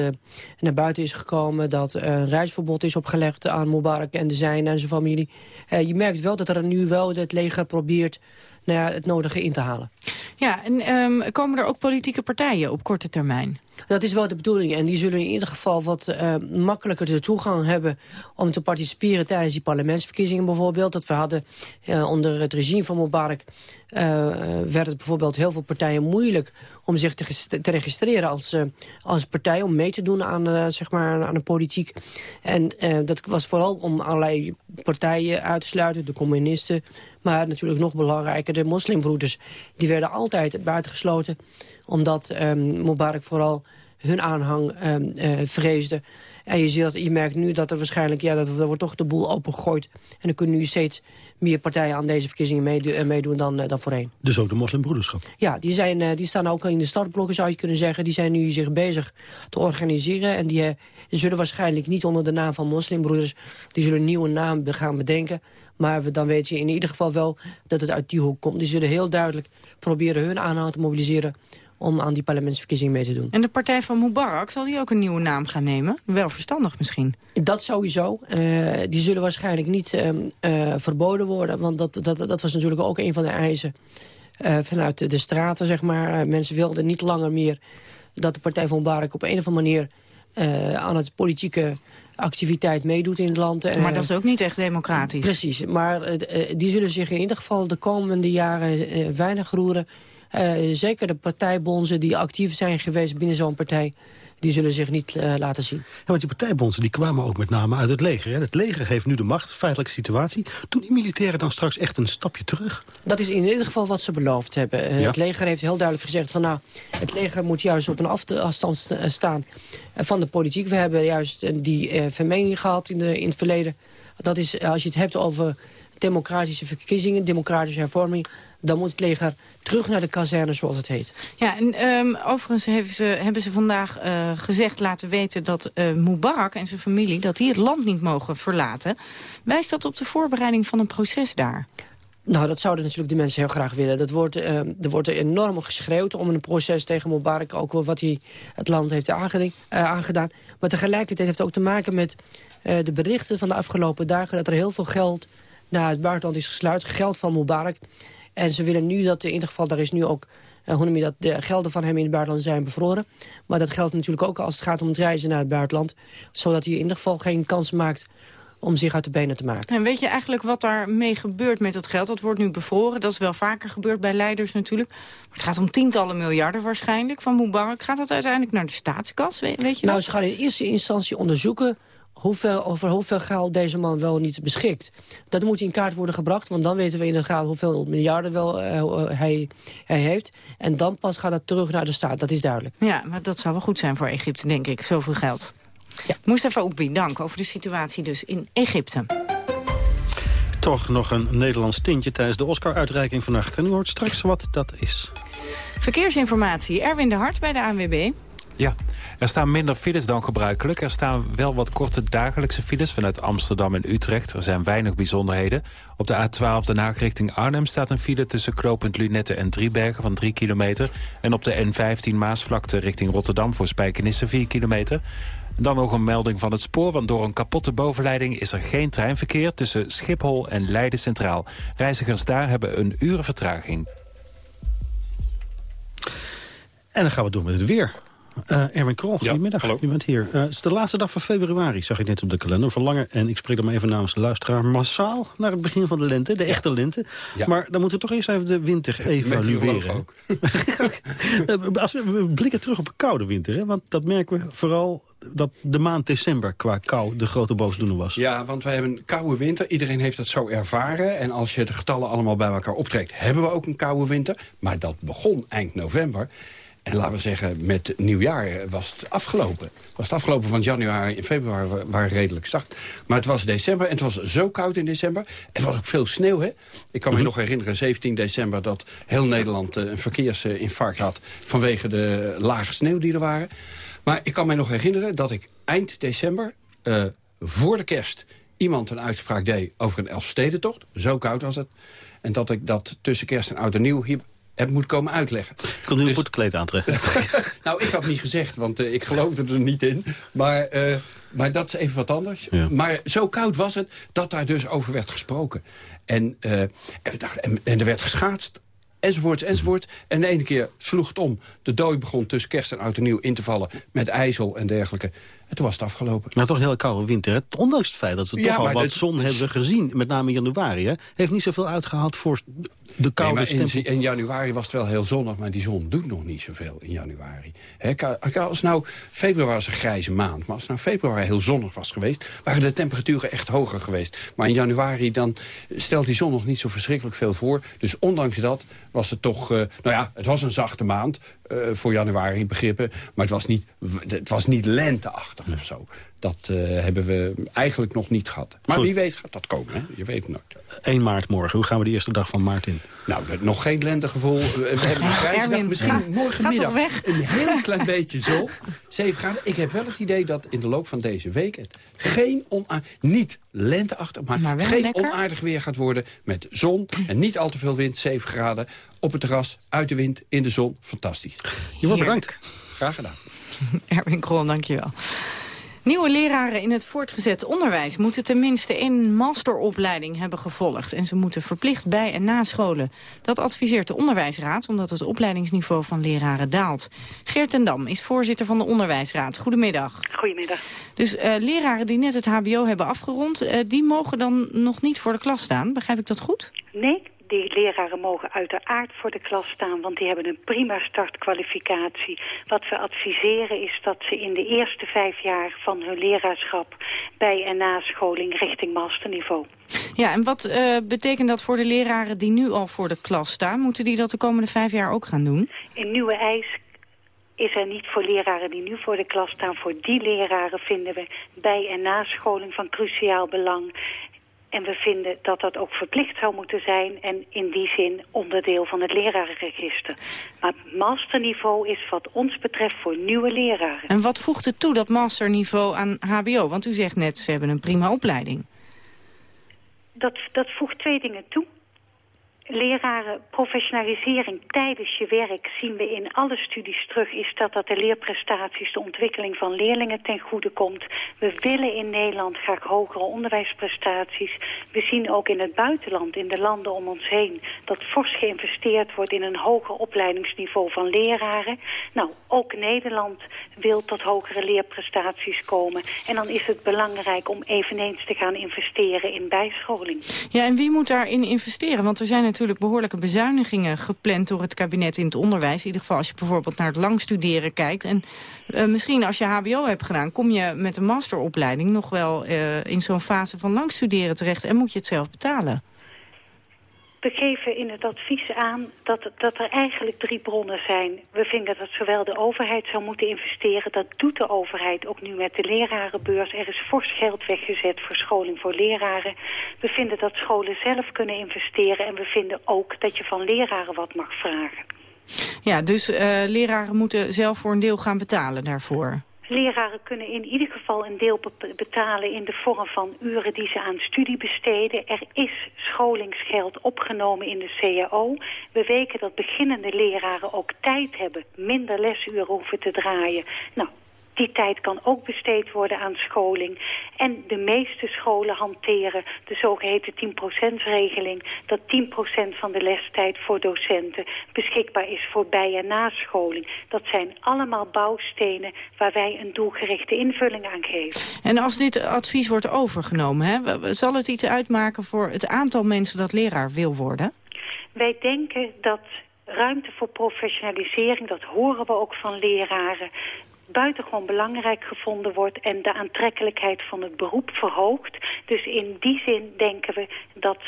naar buiten is gekomen... dat een reisverbod is opgelegd aan Mubarak en de zijn en zijn familie. je merkt wel dat er nu wel het leger probeert nou ja, het nodige in te halen. Ja, en um, komen er ook politieke partijen op korte termijn? Dat is wel de bedoeling. En die zullen in ieder geval wat uh, makkelijker de toegang hebben... om te participeren tijdens die parlementsverkiezingen bijvoorbeeld. Dat we hadden uh, onder het regime van Mubarak... Uh, werd het bijvoorbeeld heel veel partijen moeilijk om zich te, te registreren als, als partij... om mee te doen aan, zeg maar, aan de politiek. En dat was vooral om allerlei partijen uit te sluiten. De communisten, maar natuurlijk nog belangrijker de moslimbroeders. Die werden altijd buitengesloten omdat um, Mubarak vooral hun aanhang um, uh, vreesde. En je, ziet dat, je merkt nu dat er waarschijnlijk, ja, dat er wordt toch de boel opengegooid. En er kunnen nu steeds meer partijen aan deze verkiezingen meedoen, uh, meedoen dan, uh, dan voorheen. Dus ook de moslimbroederschap? Ja, die, zijn, die staan ook in de startblokken, zou je kunnen zeggen. Die zijn nu zich bezig te organiseren. En die zullen waarschijnlijk niet onder de naam van moslimbroeders... die zullen een nieuwe naam gaan bedenken. Maar dan weet je in ieder geval wel dat het uit die hoek komt. Die zullen heel duidelijk proberen hun aanhang te mobiliseren om aan die parlementsverkiezingen mee te doen. En de partij van Mubarak, zal die ook een nieuwe naam gaan nemen? Wel verstandig misschien. Dat sowieso. Uh, die zullen waarschijnlijk niet uh, verboden worden. Want dat, dat, dat was natuurlijk ook een van de eisen uh, vanuit de straten, zeg maar. mensen wilden niet langer meer dat de partij van Mubarak op een of andere manier... aan het politieke activiteit meedoet in het land. Maar dat is ook niet echt democratisch. Precies, maar die zullen zich in ieder geval de komende jaren weinig roeren zeker de partijbonzen die actief zijn geweest binnen zo'n partij die zullen zich niet uh, laten zien. Ja, want die partijbonzen die kwamen ook met name uit het leger. Hè? Het leger heeft nu de macht, feitelijke situatie. Doen die militairen dan straks echt een stapje terug? Dat is in ieder geval wat ze beloofd hebben. Uh, ja. Het leger heeft heel duidelijk gezegd van... nou, het leger moet juist op een afstand staan van de politiek. We hebben juist die vermenging gehad in, de, in het verleden. Dat is, als je het hebt over democratische verkiezingen, democratische hervorming dan moet het leger terug naar de kazerne, zoals het heet. Ja, en um, overigens hebben ze, hebben ze vandaag uh, gezegd laten weten dat uh, Mubarak en zijn familie... dat die het land niet mogen verlaten. Wijst dat op de voorbereiding van een proces daar? Nou, dat zouden natuurlijk de mensen heel graag willen. Dat wordt, uh, er wordt enorm geschreeuwd om een proces tegen Mubarak... ook wat hij het land heeft aangedaan. Maar tegelijkertijd heeft het ook te maken met de berichten van de afgelopen dagen... dat er heel veel geld naar het buitenland is gesluit. Geld van Mubarak. En ze willen nu dat in ieder geval, daar is nu ook... Uh, hoe noem je dat, de gelden van hem in het buitenland zijn bevroren. Maar dat geldt natuurlijk ook als het gaat om het reizen naar het buitenland. Zodat hij in ieder geval geen kans maakt om zich uit de benen te maken. En weet je eigenlijk wat daarmee gebeurt met dat geld? Dat wordt nu bevroren, dat is wel vaker gebeurd bij leiders natuurlijk. Maar het gaat om tientallen miljarden waarschijnlijk van Mubarak. Gaat dat uiteindelijk naar de staatskas, weet, weet je Nou, ze gaan in eerste instantie onderzoeken hoeveel, over hoeveel geld deze man wel niet beschikt. Dat moet in kaart worden gebracht, want dan weten we inderdaad hoeveel miljarden wel, uh, hij, hij heeft. En dan pas gaat dat terug naar de staat, dat is duidelijk. Ja, maar dat zou wel goed zijn voor Egypte, denk ik, zoveel geld. Ja. Mustafa Oekbi, dank over de situatie dus in Egypte. Toch nog een Nederlands tintje tijdens de Oscar-uitreiking vannacht. En u hoort straks wat dat is. Verkeersinformatie, Erwin de Hart bij de ANWB. Ja, er staan minder files dan gebruikelijk. Er staan wel wat korte dagelijkse files vanuit Amsterdam en Utrecht. Er zijn weinig bijzonderheden. Op de A12 Den Haag richting Arnhem staat een file... tussen knooppunt Lunette en Driebergen van 3 kilometer. En op de N15 Maasvlakte richting Rotterdam voor Spijkenisse 4 kilometer. Dan nog een melding van het spoor, want door een kapotte bovenleiding is er geen treinverkeer tussen Schiphol en Leiden Centraal. Reizigers daar hebben een uren vertraging. En dan gaan we door met het weer. Uh, Erwin Krol, goedemiddag. U bent hier. Uh, het is de laatste dag van februari, zag ik net op de kalender. Verlangen, en ik spreek dan maar even namens de luisteraar... massaal naar het begin van de lente, de echte lente. Maar dan moeten we toch eerst even de winter evalueren. ook. Als we, we blikken terug op een koude winter, hè, want dat merken we vooral dat de maand december qua kou de grote boosdoener was. Ja, want wij hebben een koude winter. Iedereen heeft dat zo ervaren. En als je de getallen allemaal bij elkaar optrekt... hebben we ook een koude winter. Maar dat begon eind november. En laten we zeggen, met nieuwjaar was het afgelopen. Was het afgelopen van januari en februari waren redelijk zacht. Maar het was december en het was zo koud in december. En er was ook veel sneeuw, hè? Ik kan me mhm. nog herinneren, 17 december... dat heel Nederland eh, een verkeersinfarct had... vanwege de lage sneeuw die er waren. Maar ik kan me nog herinneren dat ik eind december... Uh, voor de kerst iemand een uitspraak deed over een Elfstedentocht. Zo koud was het. En dat ik dat tussen kerst en oud en nieuw heb moet komen uitleggen. Ik kon nu dus, een voetkleed aantrekken. nou, ik had niet gezegd, want uh, ik geloofde er niet in. Maar, uh, maar dat is even wat anders. Ja. Maar zo koud was het dat daar dus over werd gesproken. En, uh, en, we dachten, en, en er werd geschaatst enzovoorts, enzovoorts. En de ene keer sloeg het om. De dooi begon tussen kerst en oud en nieuw in te vallen... met ijzel en dergelijke. En toen was het afgelopen. Maar toch een hele koude winter. Hè? Ondanks het feit dat we toch al wat zon hebben gezien, met name in januari... Hè? heeft niet zoveel uitgehaald voor de koude nee, in, in, januari was het wel heel zonnig, maar die zon doet nog niet zoveel in januari. als nou februari was een grijze maand, maar als nou februari heel zonnig was geweest... waren de temperaturen echt hoger geweest. Maar in januari dan stelt die zon nog niet zo verschrikkelijk veel voor. Dus ondanks dat was het toch... Uh, nou ja, het was een zachte maand uh, voor januari begrippen, maar het was niet, het was niet lenteachtig of zo. Dat uh, hebben we eigenlijk nog niet gehad. Maar wie weet gaat dat komen, hè? je weet het nooit. 1 maart morgen, hoe gaan we de eerste dag van maart in? Nou, nog geen lentegevoel. We hebben een prijsdag. Misschien morgenmiddag een heel klein beetje zo. 7 graden. Ik heb wel het idee dat in de loop van deze week... het geen onaardig, niet lenteachtig, maar, maar geen lekker. onaardig weer gaat worden... met zon en niet al te veel wind, 7 graden. Op het terras, uit de wind, in de zon. Fantastisch. Je wordt bedankt. Graag gedaan. Erwin Krol, dankjewel. Nieuwe leraren in het voortgezet onderwijs moeten tenminste een masteropleiding hebben gevolgd. En ze moeten verplicht bij- en nascholen. Dat adviseert de Onderwijsraad omdat het opleidingsniveau van leraren daalt. Geert en Dam is voorzitter van de Onderwijsraad. Goedemiddag. Goedemiddag. Dus uh, leraren die net het hbo hebben afgerond, uh, die mogen dan nog niet voor de klas staan. Begrijp ik dat goed? Nee, die leraren mogen uiteraard voor de klas staan, want die hebben een prima startkwalificatie. Wat we adviseren is dat ze in de eerste vijf jaar van hun leraarschap bij- en nascholing richting masterniveau. Ja, en wat uh, betekent dat voor de leraren die nu al voor de klas staan? Moeten die dat de komende vijf jaar ook gaan doen? In nieuwe eis is er niet voor leraren die nu voor de klas staan. Voor die leraren vinden we bij- en nascholing van cruciaal belang. En we vinden dat dat ook verplicht zou moeten zijn... en in die zin onderdeel van het lerarenregister. Maar masterniveau is wat ons betreft voor nieuwe leraren. En wat voegt het toe, dat masterniveau aan hbo? Want u zegt net, ze hebben een prima opleiding. Dat, dat voegt twee dingen toe leraren professionalisering tijdens je werk zien we in alle studies terug... is dat dat de leerprestaties, de ontwikkeling van leerlingen ten goede komt. We willen in Nederland graag hogere onderwijsprestaties. We zien ook in het buitenland, in de landen om ons heen... dat fors geïnvesteerd wordt in een hoger opleidingsniveau van leraren. Nou, ook Nederland wil tot hogere leerprestaties komen. En dan is het belangrijk om eveneens te gaan investeren in bijscholing. Ja, en wie moet daarin investeren? Want er zijn natuurlijk natuurlijk behoorlijke bezuinigingen gepland door het kabinet in het onderwijs. In ieder geval als je bijvoorbeeld naar het langstuderen kijkt. En uh, misschien als je hbo hebt gedaan, kom je met een masteropleiding nog wel uh, in zo'n fase van langstuderen terecht. En moet je het zelf betalen. We geven in het advies aan dat, dat er eigenlijk drie bronnen zijn. We vinden dat zowel de overheid zou moeten investeren... dat doet de overheid ook nu met de lerarenbeurs. Er is fors geld weggezet voor scholing voor leraren. We vinden dat scholen zelf kunnen investeren... en we vinden ook dat je van leraren wat mag vragen. Ja, dus uh, leraren moeten zelf voor een deel gaan betalen daarvoor? Leraren kunnen in ieder geval een deel betalen in de vorm van uren die ze aan studie besteden. Er is scholingsgeld opgenomen in de CAO. We weten dat beginnende leraren ook tijd hebben, minder lesuren hoeven te draaien. Nou, Die tijd kan ook besteed worden aan scholing. En de meeste scholen hanteren de zogeheten 10%-regeling... dat 10% van de lestijd voor docenten beschikbaar is voor bij- en nascholing. Dat zijn allemaal bouwstenen waar wij een doelgerichte invulling aan geven. En als dit advies wordt overgenomen, hè, zal het iets uitmaken voor het aantal mensen dat leraar wil worden? Wij denken dat ruimte voor professionalisering, dat horen we ook van leraren, buitengewoon belangrijk gevonden wordt en de aantrekkelijkheid van het beroep verhoogt. Dus in die zin denken we dat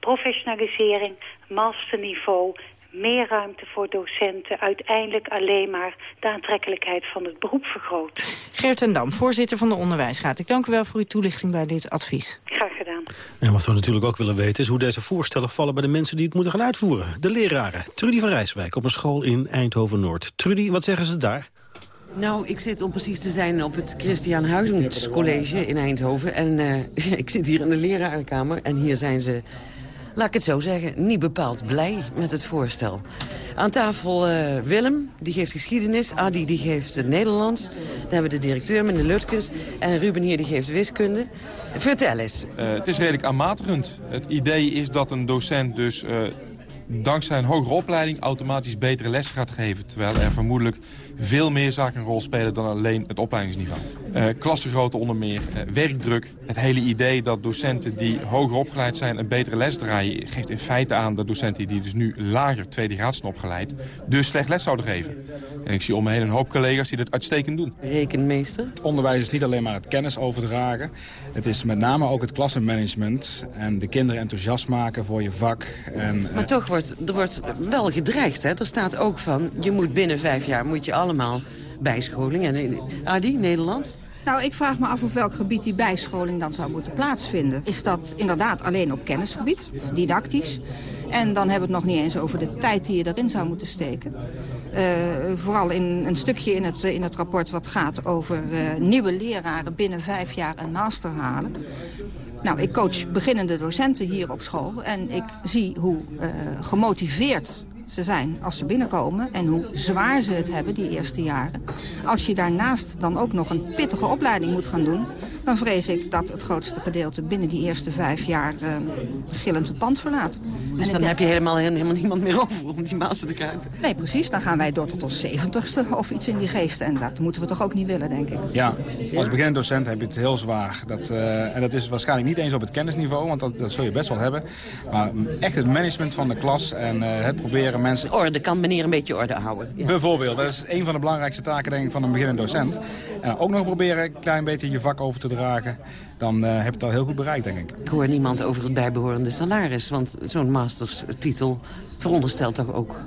professionalisering, masterniveau, meer ruimte voor docenten uiteindelijk alleen maar de aantrekkelijkheid van het beroep vergroot. Gert en Dam, voorzitter van de Onderwijsraad. Ik dank u wel voor uw toelichting bij dit advies. Graag gedaan. En wat we natuurlijk ook willen weten is hoe deze voorstellen vallen bij de mensen die het moeten gaan uitvoeren. De leraren. Trudy van Rijswijk op een school in Eindhoven-Noord. Trudy, wat zeggen ze daar? Nou, ik zit om precies te zijn op het Christian Huygens College in Eindhoven. En uh, ik zit hier in de lerarenkamer en hier zijn ze laat ik het zo zeggen, niet bepaald blij met het voorstel. Aan tafel uh, Willem, die geeft geschiedenis. Adi, die geeft uh, Nederlands. Dan hebben we de directeur, meneer Lutkes. En Ruben hier, die geeft wiskunde. Vertel eens. Uh, het is redelijk aanmatigend. Het idee is dat een docent dus dankzij een hogere opleiding automatisch betere lessen gaat geven. Terwijl er vermoedelijk veel meer zaken een rol spelen dan alleen het opleidingsniveau. Uh, klassengrootte onder meer, uh, werkdruk. Het hele idee dat docenten die hoger opgeleid zijn een betere les draaien... geeft in feite aan dat docenten die dus nu lager tweede graad zijn opgeleid... dus slecht les zouden geven. En ik zie om me heen een hoop collega's die dat uitstekend doen. Rekenmeester? Onderwijs is niet alleen maar het kennis overdragen. Het is met name ook het klassenmanagement en de kinderen enthousiast maken voor je vak. En, maar toch wordt er wordt wel gedreigd, hè? Er staat ook van, je moet binnen vijf jaar moet je allemaal bijscholing. En, Adi, Nederland? Nou, ik vraag me af op welk gebied die bijscholing dan zou moeten plaatsvinden. Is dat inderdaad alleen op kennisgebied, didactisch? En dan hebben we het nog niet eens over de tijd die je erin zou moeten steken. Uh, vooral in een stukje in het, in het rapport wat gaat over uh, nieuwe leraren binnen vijf jaar een master halen. Nou, ik coach beginnende docenten hier op school en ik zie hoe gemotiveerd ze zijn als ze binnenkomen en hoe zwaar ze het hebben die eerste jaren. Als je daarnaast dan ook nog een pittige opleiding moet gaan doen... dan vrees ik dat het grootste gedeelte binnen die eerste vijf jaar uh, gillend het pand verlaat. Dus dan heb je helemaal, helemaal niemand meer over om die master te krijgen? Nee, precies. Dan gaan wij door tot ons zeventigste of iets in die geest. En dat moeten we toch ook niet willen, denk ik. Ja, als beginnend docent heb je het heel zwaar. Dat, uh, en dat is waarschijnlijk niet eens op het kennisniveau, want dat, dat zul je best wel hebben. Maar echt het management van de klas en uh, het proberen mensen... Orde, kan meneer een beetje orde houden. Ja. Bijvoorbeeld, dat is een van de belangrijkste taken denk ik, van een beginnend docent. En ook nog proberen een klein beetje je vak over te dragen. Dan uh, heb je het al heel goed bereikt, denk ik. Ik hoor niemand over het bijbehorende salaris. Want zo'n masterstitel veronderstelt toch ook,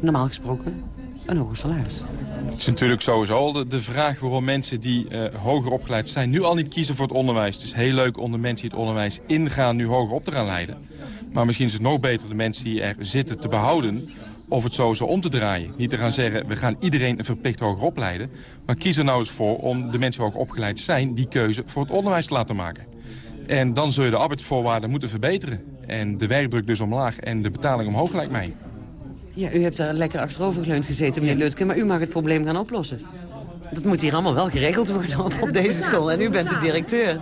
normaal gesproken, een hoger salaris. Het is natuurlijk sowieso al de, de vraag waarom mensen die uh, hoger opgeleid zijn... nu al niet kiezen voor het onderwijs. Het is heel leuk om de mensen die het onderwijs ingaan nu hoger op te gaan leiden. Maar misschien is het nog beter de mensen die er zitten te behouden of het sowieso om te draaien. Niet te gaan zeggen, we gaan iedereen een verplicht hoger opleiden. Maar kies er nou eens voor om de mensen die hoger opgeleid zijn... die keuze voor het onderwijs te laten maken. En dan zul je de arbeidsvoorwaarden moeten verbeteren. En de werkdruk dus omlaag en de betaling omhoog lijkt mij. Ja, u hebt daar lekker achterover geleund gezeten, meneer Lutke. Maar u mag het probleem gaan oplossen. Dat moet hier allemaal wel geregeld worden op, op deze school. En u bent de directeur.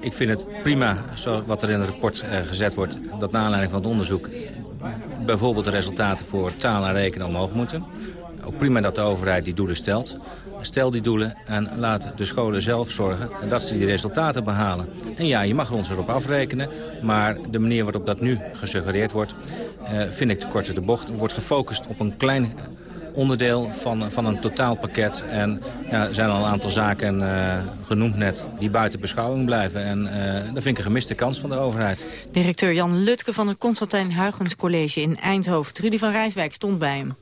Ik vind het prima, zo wat er in het rapport uh, gezet wordt... dat na aanleiding van het onderzoek bijvoorbeeld de resultaten voor taal en rekenen omhoog moeten. Ook prima dat de overheid die doelen stelt. Stel die doelen en laat de scholen zelf zorgen dat ze die resultaten behalen. En ja, je mag ons erop afrekenen, maar de manier waarop dat nu gesuggereerd wordt... Uh, vind ik te kort de bocht. wordt gefocust op een klein onderdeel van, van een totaalpakket. En ja, er zijn al een aantal zaken uh, genoemd net die buiten beschouwing blijven. En uh, dat vind ik een gemiste kans van de overheid. Directeur Jan Lutke van het Constantijn Huygens College in Eindhoven. Trudy van Rijswijk stond bij hem.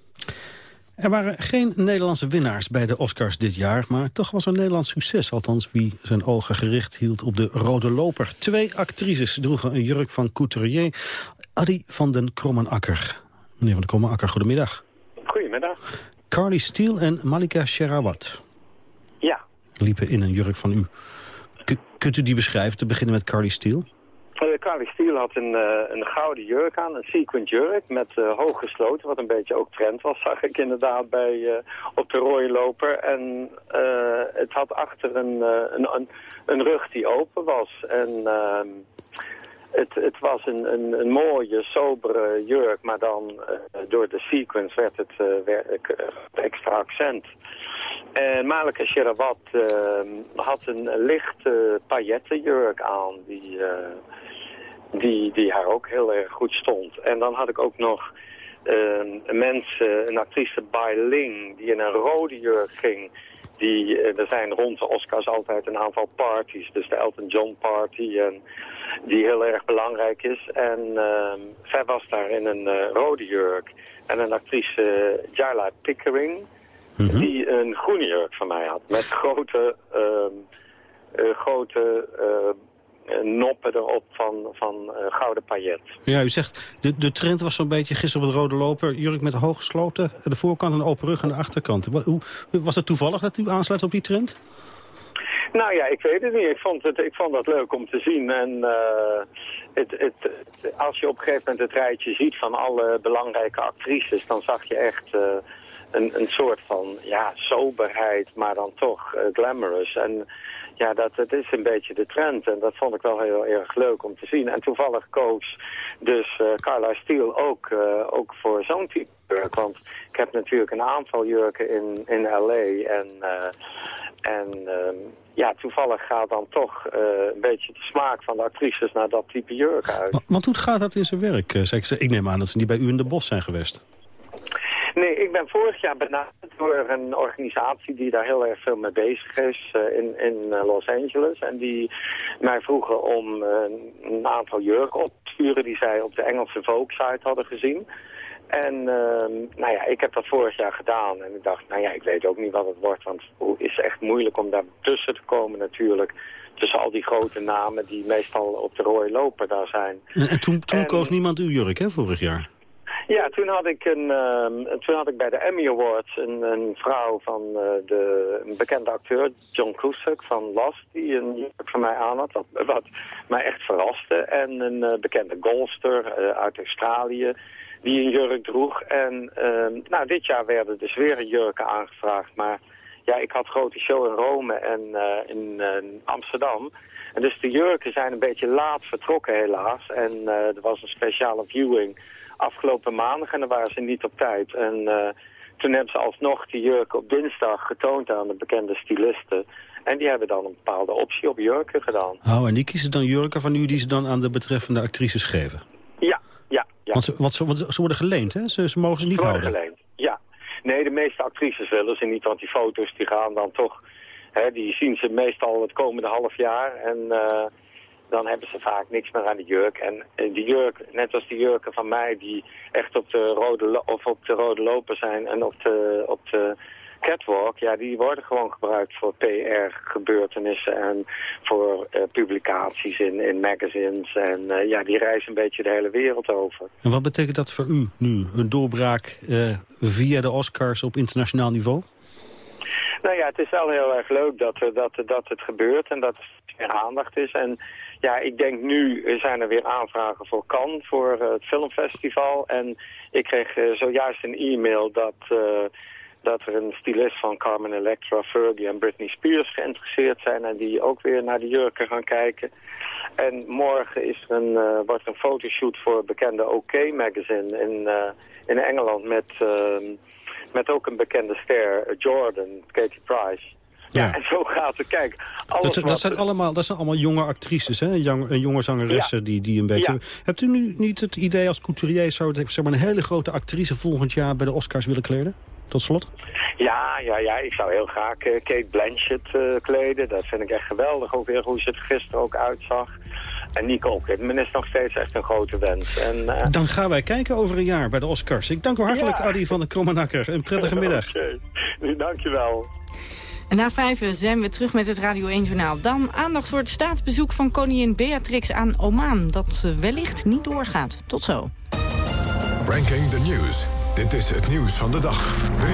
Er waren geen Nederlandse winnaars bij de Oscars dit jaar... maar toch was er Nederlands succes. Althans, wie zijn ogen gericht hield op de rode loper. Twee actrices droegen een jurk van couturier. Adi van den Krommenakker. Meneer van den Krommenakker, goedemiddag. Carly Steele en Malika Sherawat. Ja. Liepen in een jurk van u. K kunt u die beschrijven, te beginnen met Carly Steele? Uh, Carly Steele had een, uh, een gouden jurk aan, een sequent jurk met uh, hoog gesloten, wat een beetje ook trend was, zag ik inderdaad bij, op de rode loper. En het had achter een, een, een, een, rug die open was. En ehm, het, het was een, een, een, mooie, sobere jurk, maar dan door de sequence werd het werd, extra accent. En Malika Sherawat had een lichte paillettenjurk aan die die, die haar ook heel erg goed stond. En dan had ik ook nog uh, een mens, een actrice Bai Ling, die in een rode jurk ging. Die, uh, er zijn rond de Oscars altijd een aantal parties, dus de Elton John party, en, die heel erg belangrijk is. En uh, zij was daar in een uh, rode jurk. En een actrice, Jarla Pickering, mhm. die een groene jurk van mij had. Met grote, ehm, grote eh, noppen erop van, van eh, gouden paillet. Ja, u zegt, de, de trend was zo'n beetje gisteren op het rode loper... jurk met hoog gesloten, de voorkant en open rug en de achterkant. Hoe, was het toevallig dat u aansluit op die trend? Nou ja, ik weet het niet. Ik vond, het, ik vond dat leuk om te zien. En uh, het, het, als je op een gegeven moment het rijtje ziet van alle belangrijke actrices... dan zag je echt uh, een, een soort van ja, soberheid, maar dan toch uh, glamorous. En ja, dat, dat is een beetje de trend. En dat vond ik wel heel erg leuk om te zien. En toevallig koos dus uh, Carla Steele ook, uh, ook voor zo'n type jurk. Want ik heb natuurlijk een aantal jurken in, in L.A. En, uh, en uh, ja, toevallig gaat dan toch een beetje de smaak van de actrices naar dat type jurk uit. Want hoe gaat dat in zijn werk? Ik neem aan dat ze niet bij u in de bos zijn geweest. Nee, ik ben vorig jaar benaderd door een organisatie die daar heel erg veel mee bezig is uh, in, in eh, Los Angeles. En die mij vroegen om uh, een aantal jurken op te sturen die zij op de Engelse Vogue-site hadden gezien. En ehm, nou ja, ik heb dat vorig jaar gedaan. En ik dacht, nou ja, ik weet ook niet wat het wordt. Want het is echt moeilijk om daar tussen te komen natuurlijk. Tussen al die grote namen die meestal op de rode loper daar zijn. En toen, toen koos niemand uw jurk, hè, vorig jaar? Ja, toen had ik, een, uh, toen had ik bij de Emmy Awards een, een vrouw van uh, de een bekende acteur, John Cusack van Lost, die een jurk van mij aan had, wat, wat mij echt verraste. En een uh, bekende golfster eh, uit Australië, die een jurk droeg. En ehm, nou, dit jaar werden dus weer jurken aangevraagd, maar ja, ik had grote show in Rome en in Amsterdam. En dus de jurken zijn een beetje laat vertrokken helaas. En er was een speciale viewing afgelopen maandag en dan waren ze niet op tijd. En uh, toen hebben ze alsnog die jurken op dinsdag getoond aan de bekende stylisten. En die hebben dan een bepaalde optie op jurken gedaan. Oh, en die kiezen dan jurken van u die ze dan aan de betreffende actrices geven? Ja, ja. ja. Want, ze, want ze, ze worden geleend, hè? Ze, ze mogen ze niet ze worden houden. geleend, ja. Nee, de meeste actrices willen ze niet, want die foto's die gaan dan toch... Hè, die zien ze meestal het komende half jaar en... Uh, dan hebben ze vaak niks meer aan de jurk. En die jurk, net als die jurken van mij, die echt op de rode, of op de rode loper zijn en op de, op de catwalk, ja, die worden gewoon gebruikt voor PR-gebeurtenissen en voor uh, publicaties in, in magazines. En uh, ja, die reizen een beetje de hele wereld over. En wat betekent dat voor u nu, een doorbraak uh, via de Oscars op internationaal niveau? Nou ja, het is wel heel erg leuk dat, dat, dat het gebeurt en dat er aandacht is. En ja, ik denk nu zijn er weer aanvragen voor Cannes, voor uh, het filmfestival. En ik kreeg uh, zojuist een e-mail dat, dat er een stylist van Carmen Electra, Fergie en Britney Spears geïnteresseerd zijn. En die ook weer naar de jurken gaan kijken. En morgen is er een, wordt er een fotoshoot voor bekende OK magazine in, in Engeland met, met ook een bekende ster, Jordan, Katie Price. Ja. en zo gaat het. Kijk, dat, dat, zijn allemaal, dat zijn allemaal jonge actrices, hè? Jong, jonge zangeressen die, die een beetje... Hebt u nu niet het idee als couturier... zou zeg maar, een hele grote actrice volgend jaar bij de Oscars willen kleden? Tot slot? Ja, ja, ja ik zou heel graag uh, Kate Blanchett uh, kleden. Dat vind ik echt geweldig. Ook weer hoe ze het gisteren ook uitzag. En Nicole Kidman is nog steeds echt een grote wens. En, uh... Dan gaan wij kijken over een jaar bij de Oscars. Ik dank u hartelijk. Adi van de Krommenakker. Een prettige middag. Oké, okay. dankjewel. En na vijf zijn we terug met het Radio 1-journaal. Dan aandacht voor het staatsbezoek van koningin Beatrix aan Oman... dat wellicht niet doorgaat. Tot zo. Ranking the News. Dit is het nieuws van de dag. 3.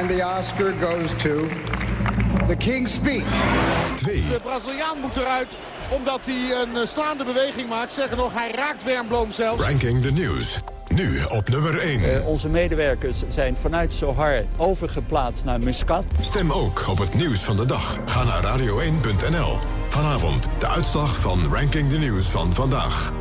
And the Oscar goes to the King's Speech. 2. De Braziliaan moet eruit. omdat hij een slaande beweging maakt. Zeggen nog, hij raakt Wernbloem zelfs. Ranking the News. Nu op nummer 1. onze medewerkers zijn vanuit Sohar overgeplaatst naar Muscat. Stem ook op het nieuws van de dag. Ga naar radio1.nl. Vanavond de uitslag van Ranking the News van vandaag.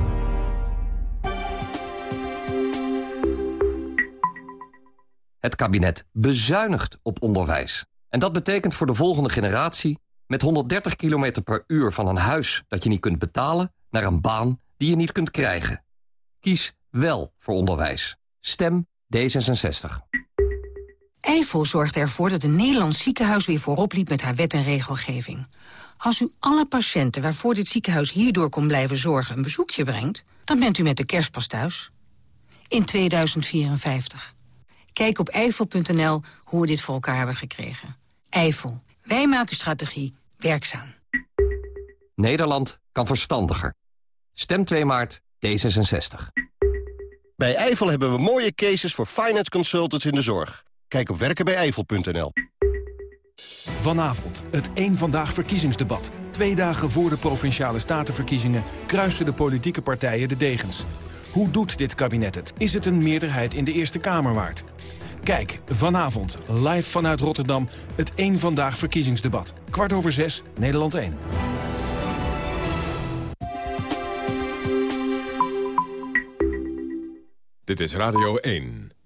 Het kabinet bezuinigt op onderwijs. En dat betekent voor de volgende generatie... met 130 km per uur van een huis dat je niet kunt betalen... naar een baan die je niet kunt krijgen. Kies wel voor onderwijs. Stem D66. Eifel zorgt ervoor dat een Nederlands ziekenhuis weer voorop liep met haar wet en regelgeving. Als u alle patiënten waarvoor dit ziekenhuis hierdoor kon blijven zorgen een bezoekje brengt, dan bent u met de kerstpas thuis. In 2054. Kijk op eifel.nl hoe we dit voor elkaar hebben gekregen. Eifel. Wij maken strategie werkzaam. Nederland kan verstandiger. Stem 2 maart D66. Bij Eifel hebben we mooie cases voor finance consultants in de zorg. Kijk op werkenbijeifel.nl. Vanavond het één Vandaag verkiezingsdebat. Twee dagen voor de Provinciale Statenverkiezingen... kruisen de politieke partijen de degens. Hoe doet dit kabinet het? Is het een meerderheid in de Eerste Kamer waard? Kijk, vanavond, live vanuit Rotterdam, het één Vandaag verkiezingsdebat. Kwart over zes, Nederland 1. Dit is Radio 1.